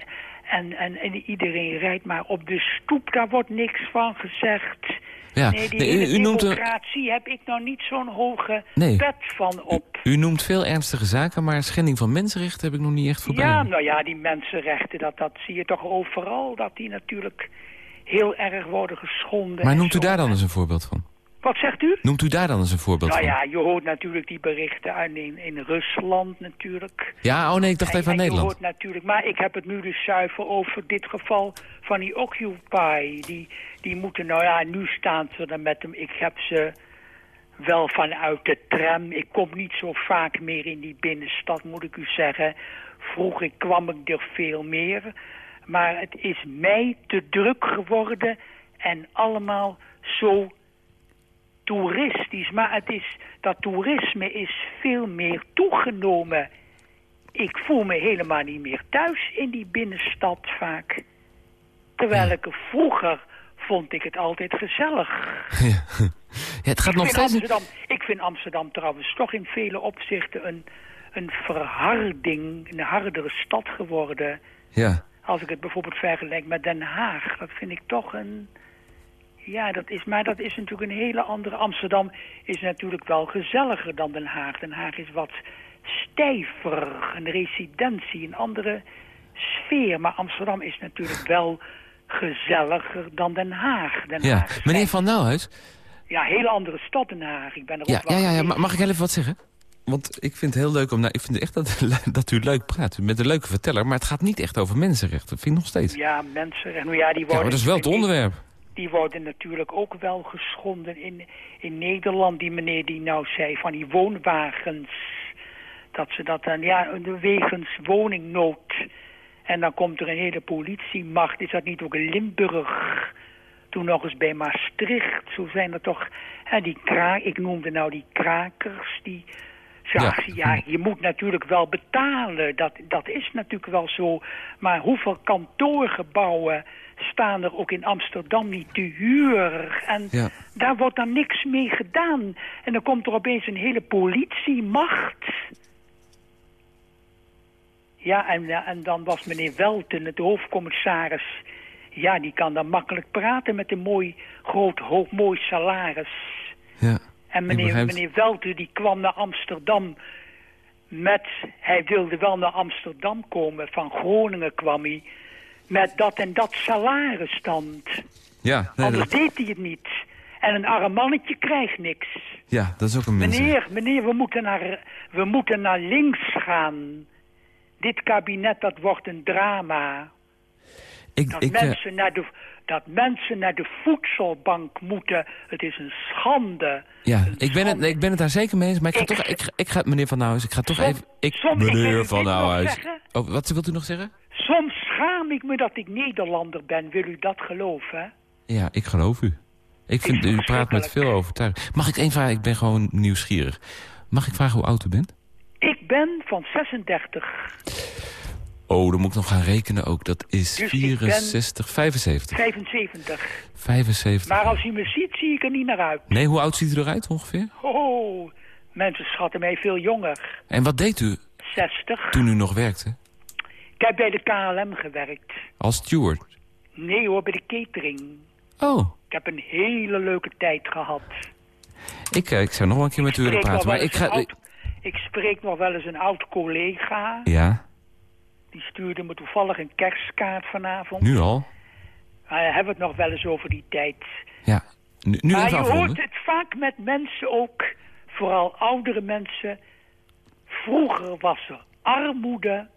En, en, en iedereen rijdt maar op de stoep, daar wordt niks van gezegd. Ja. Nee, die Nee, u- hele u noemt een- democratie heb ik nou niet zo'n hoge Nee. pet van op. U noemt veel ernstige zaken, maar schending van mensenrechten heb ik nog niet echt voorbij. Ja, nou ja, die mensenrechten, dat, dat zie je toch overal. Dat die natuurlijk heel erg worden geschonden. maar noemt u daar dan eens een voorbeeld van? Wat zegt u? Noemt u daar dan eens een voorbeeld Nou van? ja, je hoort natuurlijk die berichten uit in, in Rusland natuurlijk. Ja, oh nee, ik dacht En- even aan en je Nederland. hoort natuurlijk, maar ik heb het nu dus zuiver over dit geval van die Occupy. Die, die moeten, nou ja, nu staan ze er met hem. Ik heb ze wel vanuit de tram. Ik kom niet zo vaak meer in die binnenstad, moet ik u zeggen. Vroeger kwam ik er veel meer. Maar het is mij te druk geworden en allemaal zo toeristisch. Maar het is, dat toerisme is veel meer toegenomen. Ik voel me helemaal niet meer thuis in die binnenstad vaak. Terwijl ik vroeger vond ik het altijd gezellig. Ja. Ja, het gaat Ik nog steeds... Amsterdam, ik vind Amsterdam trouwens toch in vele opzichten een, een verharding, een hardere stad geworden. Ja. Als ik het bijvoorbeeld vergelijk met Den Haag, dat vind ik toch een... Ja, dat is, maar dat is natuurlijk een hele andere... Amsterdam is natuurlijk wel gezelliger dan Den Haag. Den Haag is wat stijver, een residentie, een andere sfeer. Maar Amsterdam is natuurlijk wel gezelliger dan Den Haag. Den Ja. Haag Meneer. Van Nauwhuis, Ja, hele andere stad Den Haag. Ik ben er ja, ja, ja, ja, mag ik even wat zeggen? Want ik vind het heel leuk om... Nou, ik vind echt dat, dat u leuk praat. U bent een leuke verteller, maar het gaat niet echt over mensenrechten. Dat vind ik nog steeds. Ja, mensen. En ja, die Ja, worden... maar dat is wel het onderwerp. die worden natuurlijk ook wel geschonden in, in Nederland. Die meneer die nou zei van die woonwagens. Dat ze dat dan, ja, wegens woningnood. En dan komt er een hele politiemacht. Is dat niet ook Limburg? Toen nog eens bij Maastricht. Zo zijn er toch, hè, die kraak, ik noemde nou die krakers, die... Ja. ja, je moet natuurlijk wel betalen. Dat, dat is natuurlijk wel zo. Maar hoeveel kantoorgebouwen staan er ook in Amsterdam niet te huur? En Ja. daar wordt dan niks mee gedaan. En dan komt er opeens een hele politiemacht. Ja, en, ja, en dan was meneer Welten, het hoofdcommissaris... Ja, die kan dan makkelijk praten met een mooi, groot, hoog, mooi salaris. Ja. En meneer, meneer Welten die kwam naar Amsterdam met... Hij wilde wel naar Amsterdam komen, van Groningen kwam hij... met dat en dat salarisstand. Ja, nee, Anders dat, deed hij het niet. En een arm mannetje krijgt niks. ja, dat is ook een mens. Meneer, meneer, we moeten, naar, we moeten naar links gaan. Dit kabinet, dat wordt een drama. Ik, Dat, ik, eh, mensen, naar de, dat mensen naar de voedselbank moeten. Het is een schande. ja, Een ik ben, het, ik ben het daar zeker mee eens, maar ik ga Ik- toch... Ik, ga- ik ga, meneer Van Nouwhuis, ik ga toch Som- even... Ik, soms- meneer Van Nouwhuis. Oh, wat wilt u nog zeggen? Soms schaam ik me dat ik Nederlander ben. Wil u dat geloven? Ja, ik geloof u. Ik vind, u praat met veel overtuiging. Mag ik één vragen? Ik ben gewoon nieuwsgierig. Mag ik vragen hoe oud u bent? Ik ben van 36. Oh, dan moet ik nog gaan rekenen ook. Dat is Dus ik ben- 64, 75. 75. 75. Maar als u me ziet, zie ik er niet naar uit. Nee, hoe oud ziet u eruit ongeveer? Oh, mensen schatten mij veel jonger. En wat deed u 60. toen u nog werkte? Ik heb bij de KLM gewerkt. Als steward? Nee hoor, bij de catering. Oh, Ik heb een hele leuke tijd gehad. ik, eh, ik zou nog wel een keer met u willen praten. Maar ik ga... ik spreek nog wel eens een oud collega. Ja, Die stuurde me toevallig een kerstkaart vanavond. nu al? Maar hebben we het nog wel eens over die tijd. Ja, nu, nu maar je hoort het vaak met mensen ook, vooral oudere mensen. Vroeger was er armoede,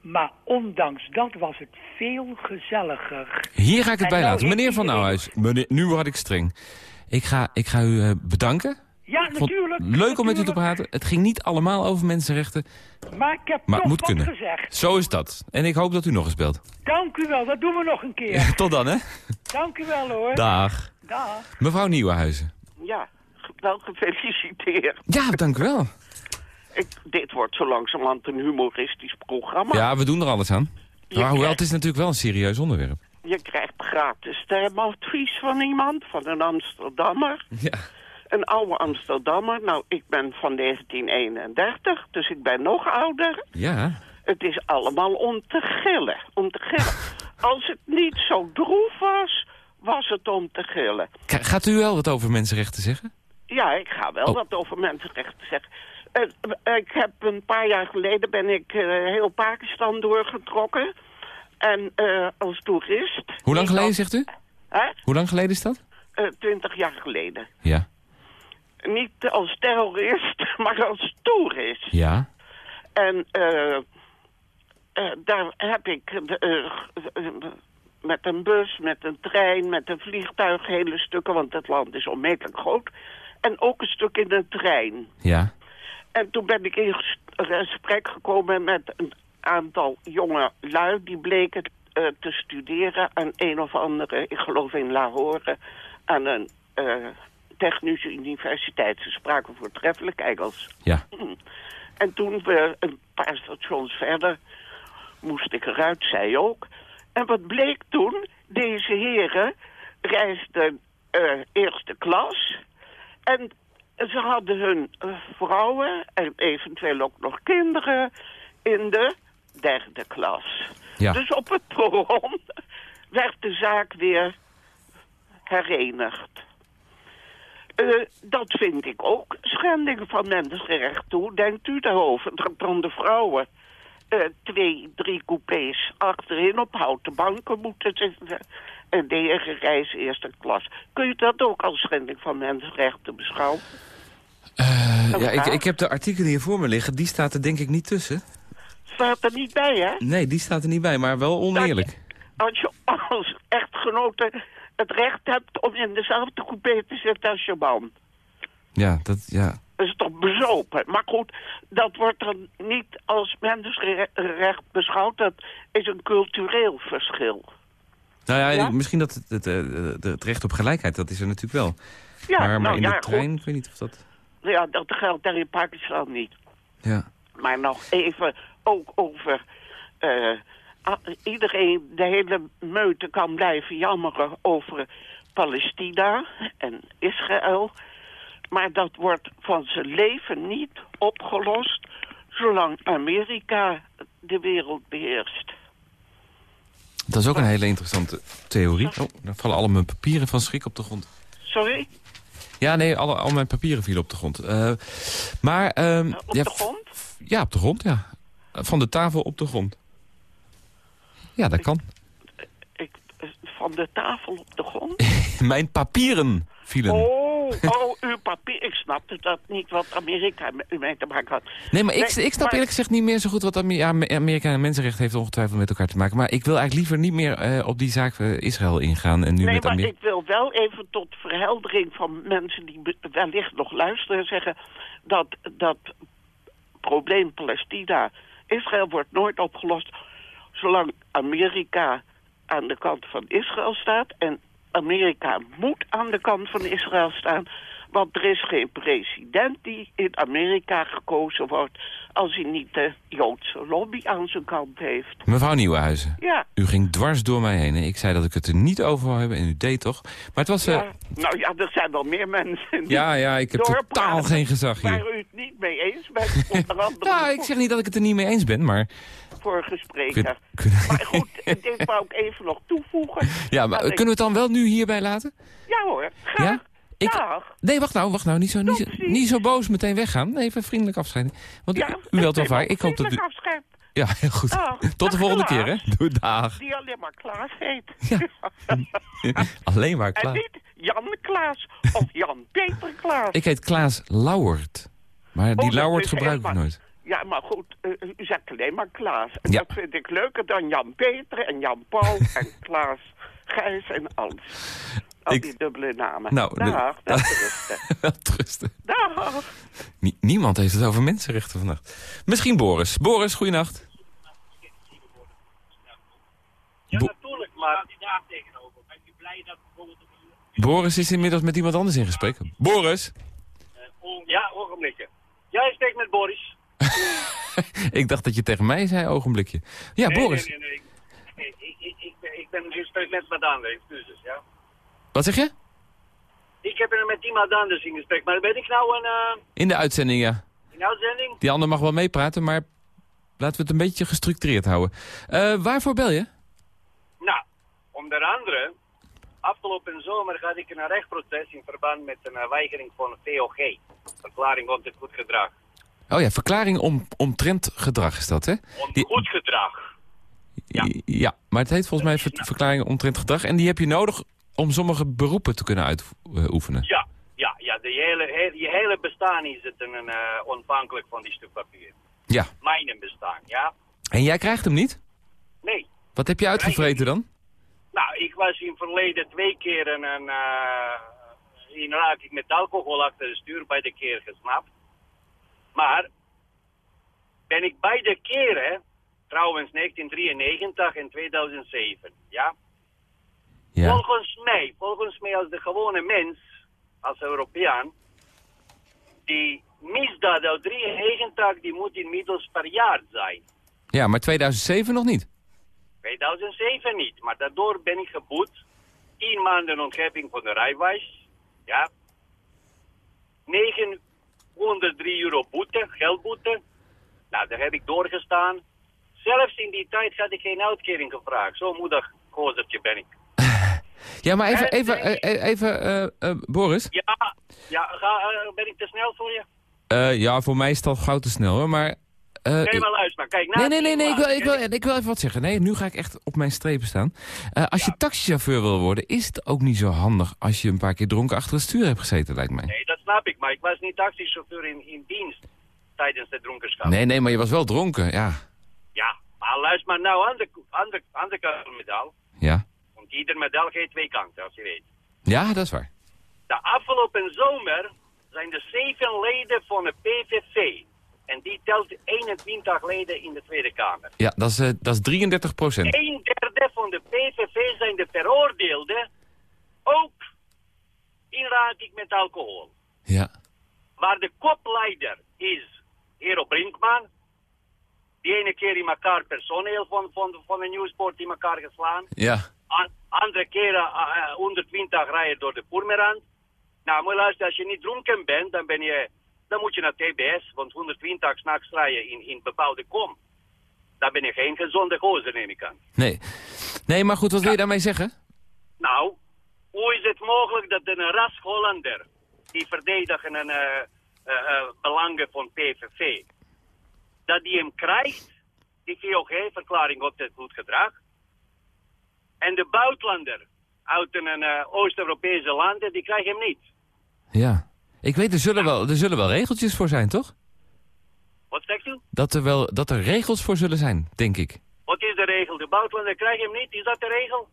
maar ondanks dat was het veel gezelliger. Hier ga ik het En bij nou laten. Meneer Van Nouwhuis, meneer, nu word ik streng. Ik ga, ik ga u eh, bedanken. Ja, natuurlijk. leuk om met u te praten. Het ging niet allemaal over mensenrechten, Maar ik heb maar toch moet wat kunnen. gezegd. Zo is dat. En ik hoop dat u nog eens belt. Dank u wel, dat doen we nog een keer. Tot dan, hè. Dank u wel hoor. Dag. Dag. Mevrouw Nieuwenhuizen. Ja, wel gefeliciteerd. Ja, dank u wel. Ik, dit wordt zo langzamerhand een humoristisch programma. Ja, we doen er alles aan. Je Maar hoewel, krijgt- het is natuurlijk wel een serieus onderwerp. Je krijgt gratis stemadvies van iemand, van een Amsterdammer. Ja. Een oude Amsterdammer. Nou, ik ben van 1931, dus ik ben nog ouder. Ja. Het is allemaal om te gillen. Om te gillen. Als het niet zo droef was, was het om te gillen. K- Gaat u wel wat over mensenrechten zeggen? Ja, ik ga wel Oh. wat over mensenrechten zeggen. Eh, eh, ik heb een paar jaar geleden ben ik eh, heel Pakistan doorgetrokken. En als toerist. Hoe lang geleden, zegt u? Hoe lang geleden is dat? Twintig jaar geleden. Ja. Niet als terrorist, maar als toerist. Ja. En eh, eh, daar heb ik eh, met een bus, met een trein, met een vliegtuig hele stukken, want het land is onmetelijk groot. En ook een stuk in een trein. Ja. En toen ben ik in ges- gesprek gekomen met een aantal jonge lui... die bleken te studeren aan een of andere, ik geloof in Lahore... aan een technische universiteit. Ze spraken voortreffelijk Engels. Ja. En toen we een paar stations verder moest ik eruit, zij ook. En wat bleek toen? Deze heren reisden eh, eerste klas... En ze hadden hun eh, vrouwen en eventueel ook nog kinderen in de derde klas. Ja. Dus op het perron werd de zaak weer herenigd. Eh, dat vind ik ook schending van mensenrechten. Hoe denkt u daarover? Dat dan de vrouwen eh, twee, drie coupés achterin op houten banken moeten zitten. En de reizen eerste klas. Kun je dat ook als schending van mensenrechten beschouwen? Eh, ja, ik, ik heb de artikelen hier voor me liggen. Die staat er denk ik niet tussen. Staat er niet bij, hè? Nee, die staat er niet bij, maar wel oneerlijk. Als je als echtgenote het recht hebt om in dezelfde coupé te zitten als je man. Ja, dat, ja. Dat is toch bezopen. Maar goed, dat wordt dan niet als mensenrecht beschouwd. Dat is een cultureel verschil. Nou ja, Ja? misschien dat het, het, eh, het, het recht op gelijkheid, dat is er natuurlijk wel. Ja, maar maar nou in ja, de trein, goed. ik weet niet of dat... Ja, dat geldt daar in Pakistan niet. Ja. Maar nog even ook over... eh, iedereen, de hele meute kan blijven jammeren over Palestina en Israël. Maar dat wordt van zijn leven niet opgelost... zolang Amerika de wereld beheerst. Dat is ook een hele interessante theorie. Oh, dan vallen alle mijn papieren van schrik op de grond. Sorry? Ja, nee, alle, al mijn papieren vielen op de grond. Eh, maar... ehm, Op ja, de grond? Ja, op de grond, ja. Van de tafel op de grond. Ja, dat kan. Ik, eh, van de tafel op de grond? Mijn papieren vielen. Oh, oh, uw papier. Ik snapte dat niet wat Amerika met- mee te maken had. Nee, maar ik, ik snap maar- eerlijk gezegd niet meer zo goed wat Amerika en mensenrechten heeft ongetwijfeld met elkaar te maken. Maar ik wil eigenlijk liever niet meer eh, op die zaak eh, Israël ingaan en nu nee, met maar Amerika. ik wil wel even tot verheldering van mensen die wellicht nog luisteren zeggen dat dat probleem Palestina, Israël wordt nooit opgelost zolang Amerika aan de kant van Israël staat en Amerika moet aan de kant van Israël staan. Want er is geen president die in Amerika gekozen wordt als hij niet de Joodse lobby aan zijn kant heeft. Mevrouw Nieuwenhuizen, Ja, u ging dwars door mij heen. Ik zei dat ik het er niet over wou hebben en u deed toch. Maar het was... eh. Nou ja, er zijn wel meer mensen die ja, ja, ik heb totaal geen gezag waar hier. u het niet mee eens bent. Ja, ik zeg niet dat ik het er niet mee eens ben, maar... vorige spreker. Maar goed, dit wou ik even nog toevoegen. Ja, maar ik- kunnen we het dan wel nu hierbij laten? Ja hoor, graag. Ja? Ik- Dag. Nee, wacht nou, wacht nou. Niet zo, niet, zo- Tot niet zo boos meteen weggaan. Even vriendelijk afscheiden. Want Ja, u wilt wel vaak. Ik hoop dat u... vriendelijk afscheid. Ja, heel goed. Dag. Tot de volgende Klaas. keer, hè. Doei, dag. Die alleen maar Klaas heet. Alleen maar En Klaas. niet Jan Klaas of Jan Peter Klaas. Ik heet Klaas Lauwert. Maar die dat Lauwert gebruik ik nooit. Ja, maar goed, eh, u zegt alleen maar Klaas. En Ja. dat vind ik leuker dan Jan Peter en Jan Paul en Klaas Gijs en alles. Al Ik- die dubbele namen. Nou, de- Dag, dag rusten. Wel trusten. Dag. Nie- niemand heeft het over mensenrechten vannacht. Misschien Boris. Boris, goeienacht. Ja, natuurlijk, maar die daar tegenover. Ben je blij dat bijvoorbeeld... Boris is inmiddels met iemand anders in gesprek. Boris? Ja, ogenblikje. Jij spreekt met Boris. ik dacht dat je tegen mij zei, ogenblikje. Ja, nee, Boris. Nee, nee, nee. ik, ik, ik, ben- ik ben in gesprek met Madame, excuses, ja. Wat zeg je? Ik heb er met iemand anders in gesprek, maar ben ik nou een, eh In de uitzending, ja. in uitzending? Die ander mag wel meepraten, maar laten we het een beetje gestructureerd houden. Eh, waarvoor bel je? Nou, onder andere, afgelopen zomer had ik een rechtsproces in verband met een eh, weigering van VOG. Verklaring om het goed gedrag. Oh ja, verklaring om, omtrent gedrag is dat, hè? Om Die- goed gedrag. Ja. ja, maar het heet volgens mij ver- verklaring omtrent gedrag. En die heb je nodig om sommige beroepen te kunnen uitoefenen. Ja, ja, ja. De hele, he- je hele bestaan is het een, eh onafhankelijk van die stuk papier. Ja. Mijn bestaan, ja? En jij krijgt hem niet? Nee. Wat heb je uitgevreten dan? Nou, ik was in het verleden twee keer een, eh, in raking met alcohol achter het stuur, bij de keer gesnapt. Maar ben ik beide keren, trouwens 1993 en 2007, ja? Ja. Volgens mij, volgens mij als de gewone mens, als Europeaan, die misdaad uit 93, die moet inmiddels verjaard zijn. Ja, maar 2007 nog niet. 2007 niet, maar daardoor ben ik geboet. 10 maanden ontheffing van de rijwijs. Ja. 903 euro boete, geldboete. Nou, daar heb ik doorgestaan. Zelfs in die tijd had ik geen uitkering gevraagd. Zo'n moedig gozertje ben ik. Ja, maar even, even, eh, eh, even eh, eh, Boris. Ja, ja ga, ben ik te snel voor je? Eh, ja, voor mij is het al gauw te snel hoor, maar... eh, nee, maar luister, kijk. Nee, nee, nee, nee ik, wil, ik, wil, ik wil even wat zeggen. Nee, nu ga ik echt op mijn strepen staan. Eh, als je taxichauffeur wil worden, is het ook niet zo handig als je een paar keer dronken achter het stuur hebt gezeten, lijkt mij. Nee, dat snap ik, maar ik was niet taxichauffeur in, in dienst tijdens de dronkenschap. Nee, nee, maar je was wel dronken, ja. Ja, maar luister maar nou aan de, aan de, aan de medaal. Ja. Want ieder medal heeft twee kanten, als je weet. Ja, dat is waar. De afgelopen zomer zijn er zeven leden van de PVV. En die telt 21 leden in de Tweede Kamer. Ja, dat is, eh, dat is 33 procent. Een derde van de PVV zijn de veroordeelden. Ook in raking met alcohol. Ja. Maar de kopleider is Hero Brinkman. Die ene keer in elkaar personeel van, van, van een nieuwsport in elkaar geslaan. Ja. An- andere keren eh, 120 rijden door de Purmerend. Nou, luisteren, als je niet dronken bent, dan, ben je, dan moet je naar TBS. Want 120 s'nachts rijden in, in bepaalde kom. Dan ben je geen gezonde gozer, neem ik aan. Nee. Nee, maar goed, wat wil je daarmee zeggen? Nou, hoe is het mogelijk dat een ras Hollander, die verdedigen een, eh, eh, eh, belangen van PVV, dat die hem krijgt, die VOG-verklaring op het goed gedrag, en de buitenlander uit een Oost-Europese landen, die krijgt hem niet. Ja. Ik weet, er zullen, wel, er zullen wel regeltjes voor zijn, toch? Wat zegt u? Dat er, wel, dat er regels voor zullen zijn, denk ik. Wat is de regel? De buitenlander krijgt hem niet, is dat de regel?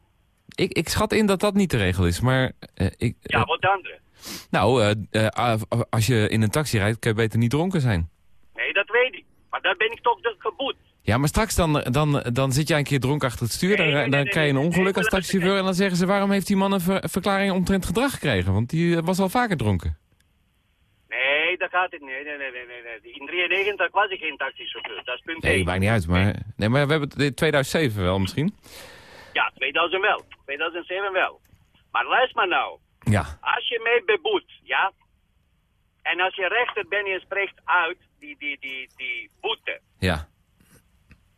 Ik, ik schat in dat dat niet de regel is, maar... ik, Ja, wat andere? Nou, eh, eh, als je in een taxi rijdt, kun je beter niet dronken zijn. Nee, dat weet ik. Maar daar ben ik toch de geboet. Ja, maar straks dan, dan, dan zit jij een keer dronken achter het stuur, dan, dan krijg je een ongeluk als taxichauffeur... en dan zeggen ze, waarom heeft die man een ver- verklaring omtrent gedrag gekregen? Want die eh, was al vaker dronken. Nee, dat gaat het niet. Nee, nee, nee, nee, nee. In 93 was ik geen taxichauffeur. Dat is punt Nee, maakt niet uit, maar... Nee, maar we hebben het in 2007 wel misschien. Ja, 2000 wel. 2007 wel. Maar luister maar nou. Ja. Als je mij beboet, ja. En als je rechter bent en je spreekt uit die, die, die, die boete. Ja.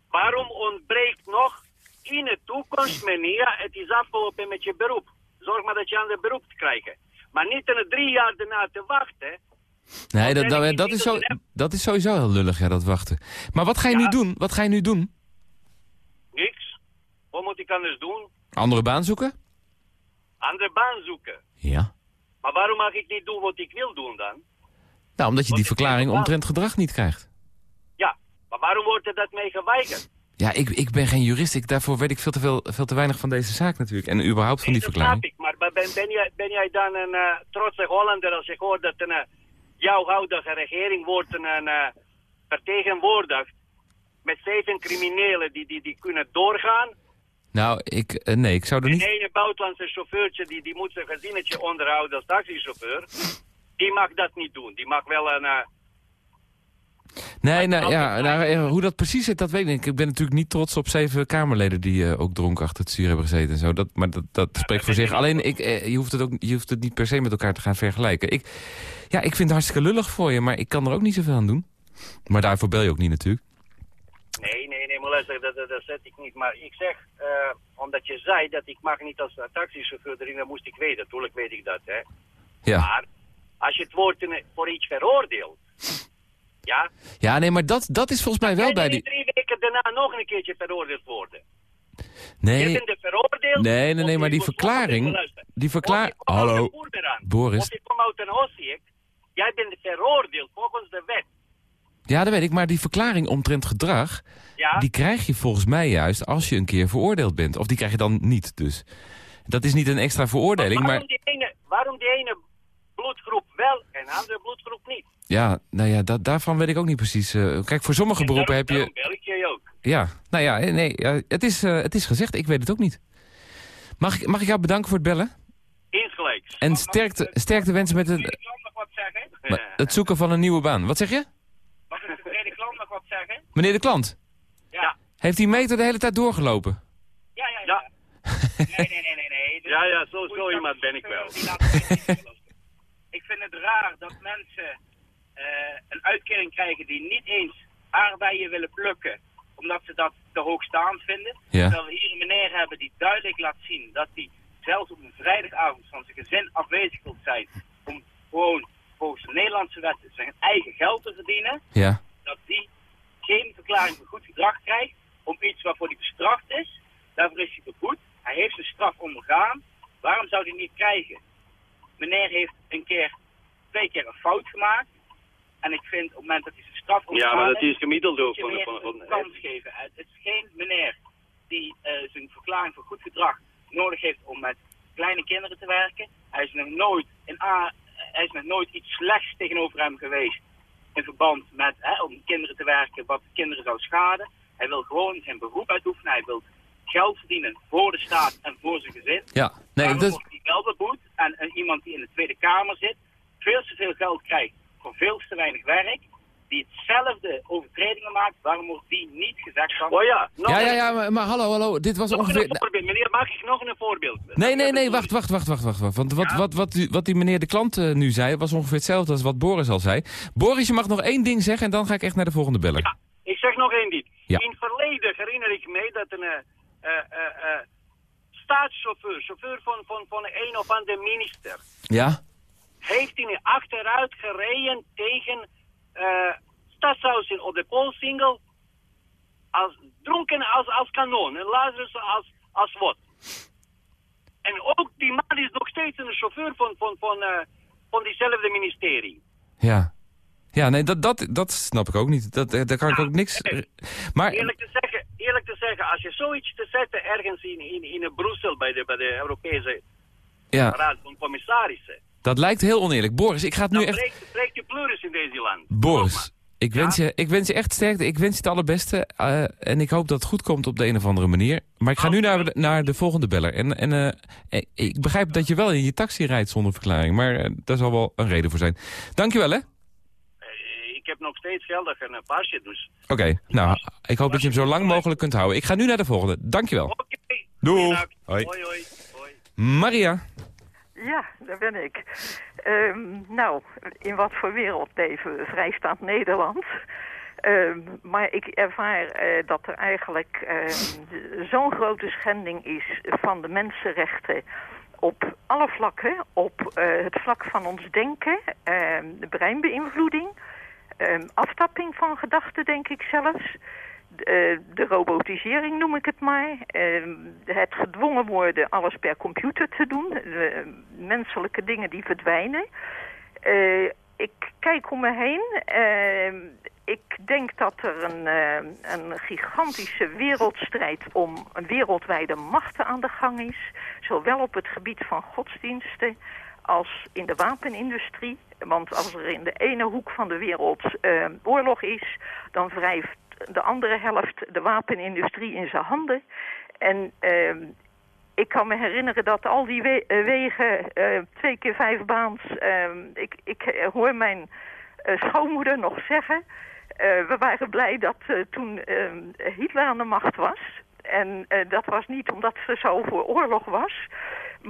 Waarom ontbreekt nog in de toekomst, meneer, het is afgelopen met je beroep. Zorg maar dat je aan de beroep krijgt. Maar niet er drie jaar daarna te wachten. Nee, dat, dat, is zo, in de dat is sowieso heel lullig, ja, dat wachten. Maar wat ga je Ja. nu doen? Wat ga je nu doen? Niks. Wat moet ik anders doen? Andere baan zoeken? Andere baan zoeken. Ja. Maar waarom mag ik niet doen wat ik wil doen dan? Nou, omdat je die verklaring omtrent gedrag niet krijgt. Ja, maar waarom wordt er dat mee geweigerd? Ja, ik, ik ben geen jurist. Ik, daarvoor weet ik veel te, veel, veel te weinig van deze zaak natuurlijk. En überhaupt van die dat verklaring. snap ik, maar ben, ben, jij, ben jij dan een eh, trotse Hollander als ik hoor dat een, eh, jouw huidige regering wordt een, eh, vertegenwoordigd met zeven criminelen die, die, die kunnen doorgaan? Nou, ik, eh, nee, ik zou er niet... een buitenlandse chauffeurtje die, die moet zijn gezinnetje onderhouden als taxichauffeur, die mag dat niet doen. Die mag wel een... eh, Nee, nou, ja, nou, eh, hoe dat precies zit, dat weet ik niet. Ik ben natuurlijk niet trots op zeven Kamerleden die ook dronken achter het stuur hebben gezeten. En zo. Dat, maar dat, dat spreekt voor zich. Alleen, ik, eh, je, hoeft het ook, je hoeft het niet per se met elkaar te gaan vergelijken. Ik, ja, ik vind het hartstikke lullig voor je, maar ik kan er ook niet zoveel aan doen. Maar daarvoor bel je ook niet natuurlijk. Nee, nee, nee, maar luister, dat, dat, dat zet ik niet. Maar ik zeg, eh, omdat je zei dat ik mag niet als taxichauffeur erin, dan moest ik weten. Natuurlijk weet ik dat, hè. Ja. Maar als je het in- voor iets veroordeeld, ja, Ja, nee, maar dat, dat is volgens mij wel bij je die... drie weken daarna nog een keertje veroordeeld worden. Je Nee, bent er veroordeeld. nee, nee, nee, je maar die verklaring... Die verklaring... je Hallo, Boris. Je komt uit een. Jij bent veroordeeld volgens de wet. Ja, dat weet ik, maar die verklaring omtrent gedrag... Ja, die krijg je volgens mij juist als je een keer veroordeeld bent. Of die krijg je dan niet, dus. Dat is niet een extra veroordeling, waarom, maar... die ene, waarom die ene bloedgroep wel en de andere bloedgroep niet? Ja, nou ja, da- daarvan weet ik ook niet precies. eh, kijk, voor sommige beroepen heb Daarom je... bel ik je ook. Ja, nou ja, eh, nee, ja, het, is, eh, het is gezegd, ik weet het ook niet. Mag ik, mag ik jou bedanken voor het bellen? Insgelijks. En sterkte, sterkte wensen met het, ik nog wat zeggen? het zoeken van een nieuwe baan. Wat zeg je? Mag ik de tweede klant nog wat zeggen? Meneer de klant. Heeft die meter de hele tijd doorgelopen? Ja, ja, ja. Nee, nee, nee, nee. nee. ja, ja, zo, zo iemand ben ik wel. Ik vind het raar dat mensen eh, een uitkering krijgen die niet eens aardbeien willen plukken, omdat ze dat te hoogstaand vinden. Ja. Terwijl we hier een meneer hebben die duidelijk laat zien dat hij zelfs op een vrijdagavond van zijn gezin afwezig wil zijn om gewoon volgens de Nederlandse wetten zijn eigen geld te verdienen, Ja. dat die geen verklaring voor goed gedrag krijgt om iets waarvoor hij bestraft is. Daarvoor is hij beboet. Hij heeft zijn straf ondergaan. Waarom zou hij niet krijgen? Meneer heeft een keer, twee keer een fout gemaakt. En ik vind op het moment dat hij zijn straf Ja, ondergaan maar dat is gemiddeld ook van, van, van, een kans geven. Het is geen meneer die eh, zijn verklaring voor goed gedrag nodig heeft om met kleine kinderen te werken. Hij is nog nooit, in A, hij is nog nooit iets slechts tegenover hem geweest in verband met hè, om kinderen te werken wat de kinderen zou schaden. Hij wil gewoon zijn beroep uitoefenen. Hij wil geld verdienen voor de staat en voor zijn gezin. Ja, nee, dat, wordt hij wel beboet? En, en iemand die in de Tweede Kamer zit, veel te veel geld krijgt voor veel te weinig werk, die hetzelfde overtredingen maakt, waarom wordt die niet gezegd van... Oh ja, nog ja, ja, ja, maar, maar hallo, hallo, dit was nog ongeveer... een voorbeeld. Meneer, mag ik nog een voorbeeld? Nee, nee, nee, wacht, wacht, wacht, wacht, wacht. wacht. Want wat, wat, wat, u- wat die meneer de klant eh, nu zei, was ongeveer hetzelfde als wat Boris al zei. Boris, je mag nog één ding zeggen en dan ga ik echt naar de volgende beller. Ja, ik zeg nog één ding. Ja. In het verleden herinner ik me dat een eh, eh, eh, staatschauffeur, chauffeur van, van, van een of andere minister, Ja? heeft hij achteruit gereden tegen stadshuizen op de Poolsingel als dronken als, als kanon en Lazarus als, als wat. En ook die man is nog steeds een chauffeur van, van, van, van diezelfde ministerie. Ja. Ja, nee, dat, dat, dat snap ik ook niet. Dat, eh, daar kan ik ook niks... Maar, Eerlijk te zeggen, eerlijk te zeggen als je zoiets te zetten ergens in, in, in Brussel bij de, bij de Europese ja, Raad van Commissarissen, dat lijkt heel oneerlijk. Boris, ik ga het nu dan echt... breekt, breekt je pleuris in deze land. Boris, ik wens, je, ik wens je echt sterkte. Ik wens je het allerbeste. eh, en ik hoop dat het goed komt op de een of andere manier. Maar ik ga nu naar, de- naar de volgende beller. En, en eh, eh, ik begrijp dat je wel in je taxi rijdt zonder verklaring. Maar eh, daar zal wel een reden voor zijn. Dankjewel, hè? Ik heb nog steeds geldig een pasje, dus... Oké, nou, ik hoop dat je hem zo lang mogelijk kunt houden. Ik ga nu naar de volgende. Dankjewel. Oké, Doei. Hoi. hoi, hoi. Maria. Ja, daar ben ik. Ehm, nou, in wat voor wereld leven we? Vrijstaand Nederland. Ehm, maar ik ervaar eh, dat er eigenlijk ehm, zo'n grote schending is van de mensenrechten op alle vlakken. Op eh, het vlak van ons denken, ehm, de breinbeïnvloeding, aftapping van gedachten denk ik zelfs. Eh, de robotisering noem ik het maar. Eh, het gedwongen worden alles per computer te doen. De menselijke dingen die verdwijnen. Eh, ik kijk om me heen. Eh, ik denk dat er een, eh, een gigantische wereldstrijd om wereldwijde machten aan de gang is. Zowel op het gebied van godsdiensten als in de wapenindustrie. Want als er in de ene hoek van de wereld eh, oorlog is, dan wrijft de andere helft de wapenindustrie in zijn handen. En ehm, ik kan me herinneren dat al die eh, wegen, eh, twee keer vijf baans... ehm, ik, ik eh, hoor mijn eh, schoonmoeder nog zeggen... we waren blij dat toen ehm, Hitler aan de macht was. En dat was niet omdat ze zo voor oorlog was.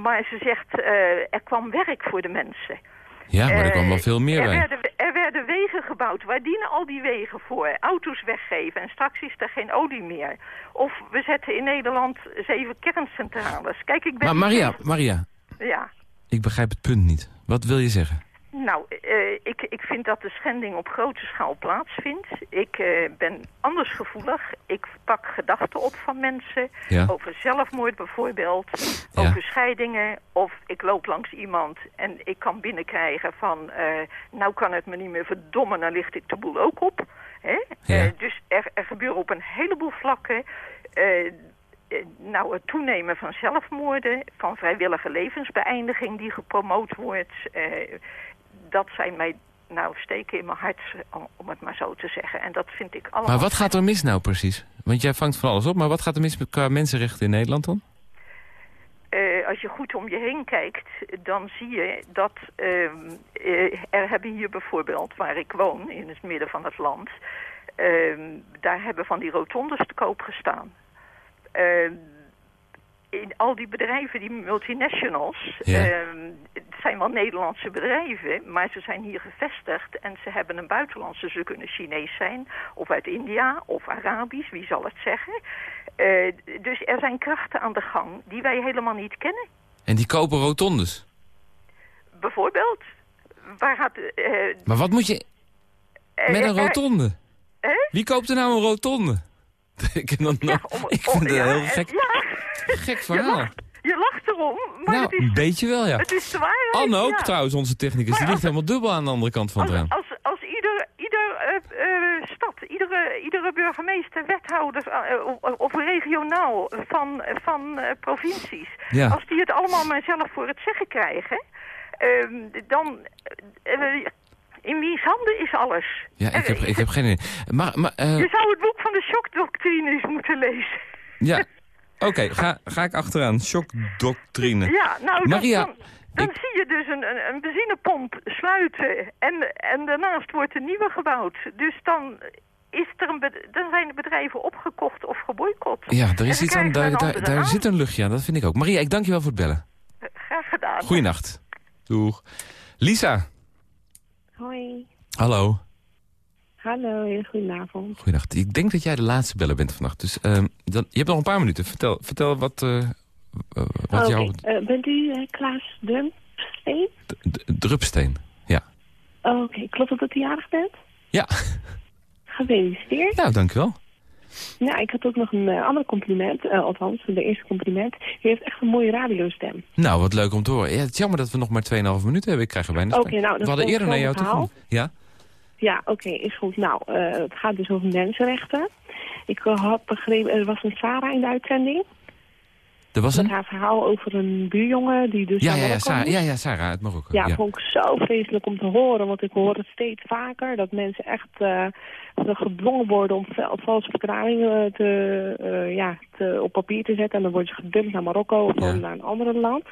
Maar ze zegt, eh, er kwam werk voor de mensen. Ja, maar er kwam wel veel meer er bij. werden, er werden wegen gebouwd. Waar dienen al die wegen voor? Auto's weggeven en straks is er geen olie meer. Of we zetten in Nederland zeven kerncentrales. Kijk, ik ben... Maar Maria, Maria, Ja. ik begrijp het punt niet. Wat wil je zeggen? Nou, eh, ik, ik vind dat de schending op grote schaal plaatsvindt. Ik eh, ben anders gevoelig. Ik pak gedachten op van mensen. Ja. Over zelfmoord bijvoorbeeld. Ja. Over scheidingen. Of ik loop langs iemand en ik kan binnenkrijgen van... eh, nou kan het me niet meer verdommen, dan licht ik de boel ook op. Hè? Ja. Dus er, er gebeuren op een heleboel vlakken... nou, het toenemen van zelfmoorden, van vrijwillige levensbeëindiging die gepromoot wordt, dat zijn mij nou steken in mijn hart, om, het maar zo te zeggen. En dat vind ik allemaal... Maar wat gaat er mis nou precies? Want jij vangt van alles op, maar wat gaat er mis met qua mensenrechten in Nederland dan? Eh, als je goed om je heen kijkt, dan zie je dat ehm, eh, er hebben hier bijvoorbeeld, waar ik woon, in het midden van het land, ehm, daar hebben van die rotondes te koop gestaan. In al die bedrijven, die multinationals, Ja. ehm, het zijn wel Nederlandse bedrijven, maar ze zijn hier gevestigd en ze hebben een buitenlandse, ze kunnen Chinees zijn, of uit India, of Arabisch, wie zal het zeggen. Eh, dus er zijn krachten aan de gang die wij helemaal niet kennen. En die kopen rotondes. Bijvoorbeeld, waar gaat... eh, Maar wat moet je eh, met een rotonde? Wie koopt er nou een rotonde? ik vind dat nog- om- ik vind het ja, heel gek, Ja, gek je verhaal. lacht, je lacht erom, maar Nou, het, is, een beetje wel, ja. het is de waarheid. Anne ook ja. trouwens, onze technicus. Die ligt helemaal dubbel aan de andere kant van het raam. als, als ieder, ieder eh, eh, stad, iedere iedere, burgemeester, wethouders eh, of, regionaal van, van provincies. Ja. Als die het allemaal maar zelf voor het zeggen krijgen, ehm, dan... in wiens handen is alles? Ja, ik heb, ik heb geen idee. Maar, maar Je zou het boek van de shockdoctrine eens moeten lezen. ja, oké, ga, ga ik achteraan. Shockdoctrine. Ja, nou, dan- Maria, dan, dan zie je dus een, een, een benzinepomp sluiten en, en daarnaast wordt een nieuwe gebouwd. Dus dan, is er een bed- dan zijn de bedrijven opgekocht of geboycott. ja, er is iets aan, daar, daar, zit een luchtje aan, dat vind ik ook. Maria, ik dank je wel voor het bellen. Graag gedaan. Goeienacht. Doeg. Lisa, Hoi. hallo. Hallo, hele goedenavond. Goeienacht. Ik denk dat jij de laatste beller bent vannacht. Dus ehm, dan, je hebt nog een paar minuten. Vertel, vertel wat, eh, wat Oké, jouw eh, bent u eh, Klaas Drumsteen? d- drupsteen. Ja. Oké, klopt het dat u jarig bent? Ja. Gefeliciteerd. Nou, dankjewel. Nou, ik had ook nog een ander compliment, althans, de eerste compliment. U heeft echt een mooie radiostem. Nou, wat leuk om te horen. Ja, het is jammer dat we nog maar 2,5 minuten hebben. Ik krijg er bijna Oké, nou, We hadden eerder naar jou toe. Ja? Ja, oké, is goed. Nou, eh, het gaat dus over mensenrechten. Ik eh, had begrepen, er was een Sarah in de uitzending. Er was Met een... haar verhaal over een buurjongen die dus Ja, ja, ja, Sarah, ja, ja, Sarah uit Marokko. Ja, vond ik zo vreselijk om te horen. Want ik hoor het steeds vaker. Dat mensen echt eh, gedwongen worden om val- valse verklaringen te, ja, te, op papier te zetten. En dan worden ze gedumpt naar Marokko of Ja. naar een ander land.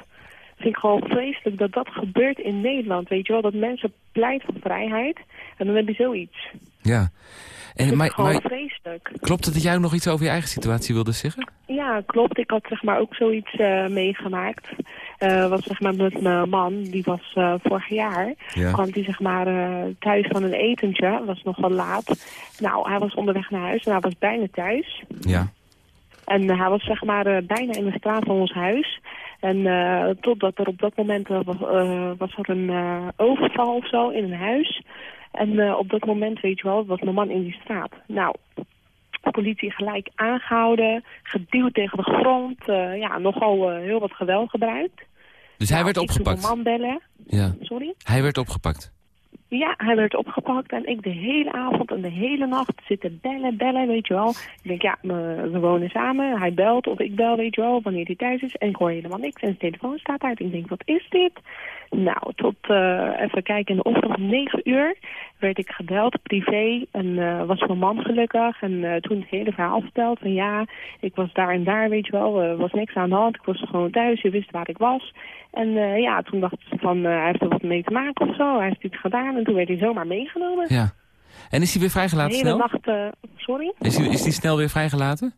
Vind ik gewoon vreselijk dat dat gebeurt in Nederland. Weet je wel, dat mensen pleiten voor vrijheid. En dan heb je zoiets. Ja. dat En, is maar, gewoon maar vreselijk. klopt het dat jij nog iets over je eigen situatie wilde zeggen? Ja, klopt. Ik had zeg maar ook zoiets eh, meegemaakt. Eh was zeg maar met mijn man, die was eh, vorig jaar. Ja. kwam hij zeg maar thuis van een etentje, was nogal laat. Nou, hij was onderweg naar huis en hij was bijna thuis. Ja. En hij was zeg maar bijna in de straat van ons huis. En eh, totdat er op dat moment eh, was, eh, was er een overval of zo in een huis. En op dat moment, weet je wel, was mijn man in die straat. Nou, de politie gelijk aangehouden, geduwd tegen de grond. ja, nogal heel wat geweld gebruikt. Dus hij Nou, werd ik opgepakt? mijn man bellen. Ja. Sorry? Hij werd opgepakt? Ja, hij werd opgepakt en ik de hele avond en de hele nacht zitten bellen, bellen, weet je wel. Ik denk, ja, we wonen samen. Hij belt of ik bel, weet je wel, wanneer hij thuis is. En ik hoor helemaal niks en zijn telefoon staat uit. Ik denk, wat is dit? Nou, tot eh, even kijken, in de ochtend om negen uur werd ik gebeld, privé. En eh, was mijn man gelukkig. En eh, toen het hele verhaal verteld van ja, ik was daar en daar, weet je wel. Er was niks aan de hand. Ik was gewoon thuis, je wist waar ik was. En ja, toen dacht ze van, hij heeft er wat mee te maken of zo. Hij heeft iets gedaan en toen werd hij zomaar meegenomen. Ja. En is hij weer vrijgelaten De hele snel? nacht, sorry? Is hij, is hij snel weer vrijgelaten?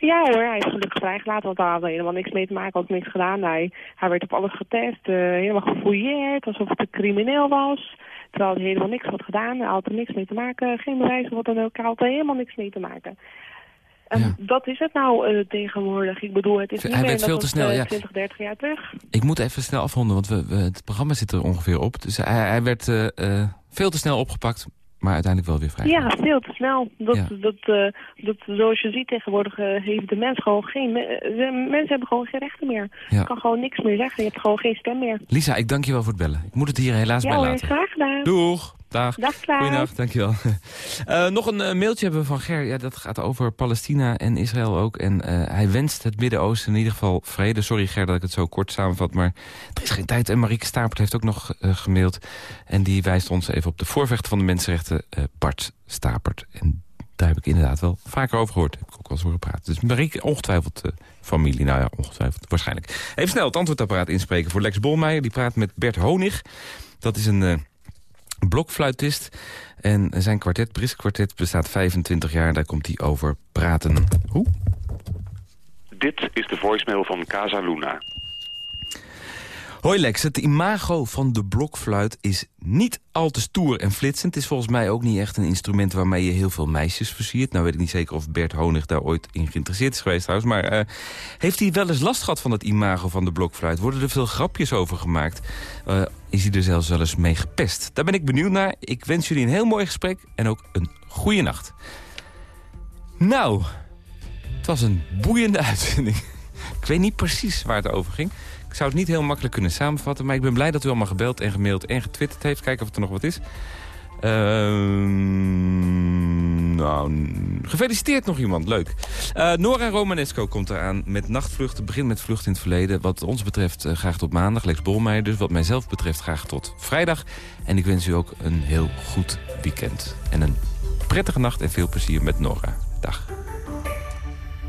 Ja hoor, hij is gelukkig vrijgelaten, want daar had hij helemaal niks mee te maken, had niks gedaan. Hij, hij werd op alles getest, eh, helemaal gefouilleerd, alsof het een crimineel was. Terwijl hij helemaal niks had gedaan, hij had er niks mee te maken, geen bewijs of wat dan ook, hij had er helemaal niks mee te maken. En dat is het nou eh, tegenwoordig. Ik bedoel, het is Hij niet meer werd dat veel te het, snel, eh, ja. 20, 30 jaar terug. Ik moet even snel afronden, want we, we- het programma zit er ongeveer op. Dus hij, hij werd eh, eh, veel te snel opgepakt, maar uiteindelijk wel weer vrij. Ja, veel te snel. Dat, Ja. dat, eh, dat, zoals je ziet tegenwoordig eh, heeft de mens gewoon geen... de mensen hebben gewoon geen rechten meer. Ja. Je kan gewoon niks meer zeggen. Je hebt gewoon geen stem meer. Lisa, ik dank je wel voor het bellen. Ik moet het hier helaas ja bij hoor, laten. graag gedaan. Doeg. Dag. Dag Klaas. Goeiedag, dankjewel. Eh nog een eh, mailtje hebben we van Ger. Ja, dat gaat over Palestina en Israël ook. En eh, hij wenst het Midden-Oosten in ieder geval vrede. Sorry Ger dat ik het zo kort samenvat, maar er is geen tijd. En Marieke Stapert heeft ook nog gemaild. En die wijst ons even op de voorvechter van de mensenrechten, Bart Stapert. En daar heb ik inderdaad wel vaker over gehoord. Heb ik ook wel eens horen praten. Dus Marieke, ongetwijfeld eh, familie. Nou ja, ongetwijfeld, waarschijnlijk. Even snel het antwoordapparaat inspreken voor Lex Bolmeijer. Die praat met Bert Honig. Dat is een... blokfluitist. En zijn kwartet, Brisk kwartet, bestaat 25 jaar. Daar komt hij over praten. Hoe? Dit is de voicemail van Casa Luna. Hoi Lex, het imago van de blokfluit is niet al te stoer en flitsend. Het is volgens mij ook niet echt een instrument waarmee je heel veel meisjes versiert. Nou weet ik niet zeker of Bert Honig daar ooit in geïnteresseerd is geweest trouwens. Maar eh, heeft hij wel eens last gehad van het imago van de blokfluit? Worden er veel grapjes over gemaakt? Eh, is hij er zelfs wel eens mee gepest? Daar ben ik benieuwd naar. Ik wens jullie een heel mooi gesprek en ook een goede nacht. Nou, het was een boeiende uitzending. Ik weet niet precies waar het over ging. Ik zou het niet heel makkelijk kunnen samenvatten... maar ik ben blij dat u allemaal gebeld en gemaild en getwitterd heeft. Kijken of er nog wat is. Ehm, Nou, gefeliciteerd nog iemand. Leuk. Eh, Nora Romanesco komt eraan met nachtvluchten. Begin met vlucht in het verleden. Wat ons betreft eh, graag tot maandag. Lex Bolmeijer dus. Wat mijzelf betreft graag tot vrijdag. En ik wens u ook een heel goed weekend. En een prettige nacht en veel plezier met Nora. Dag.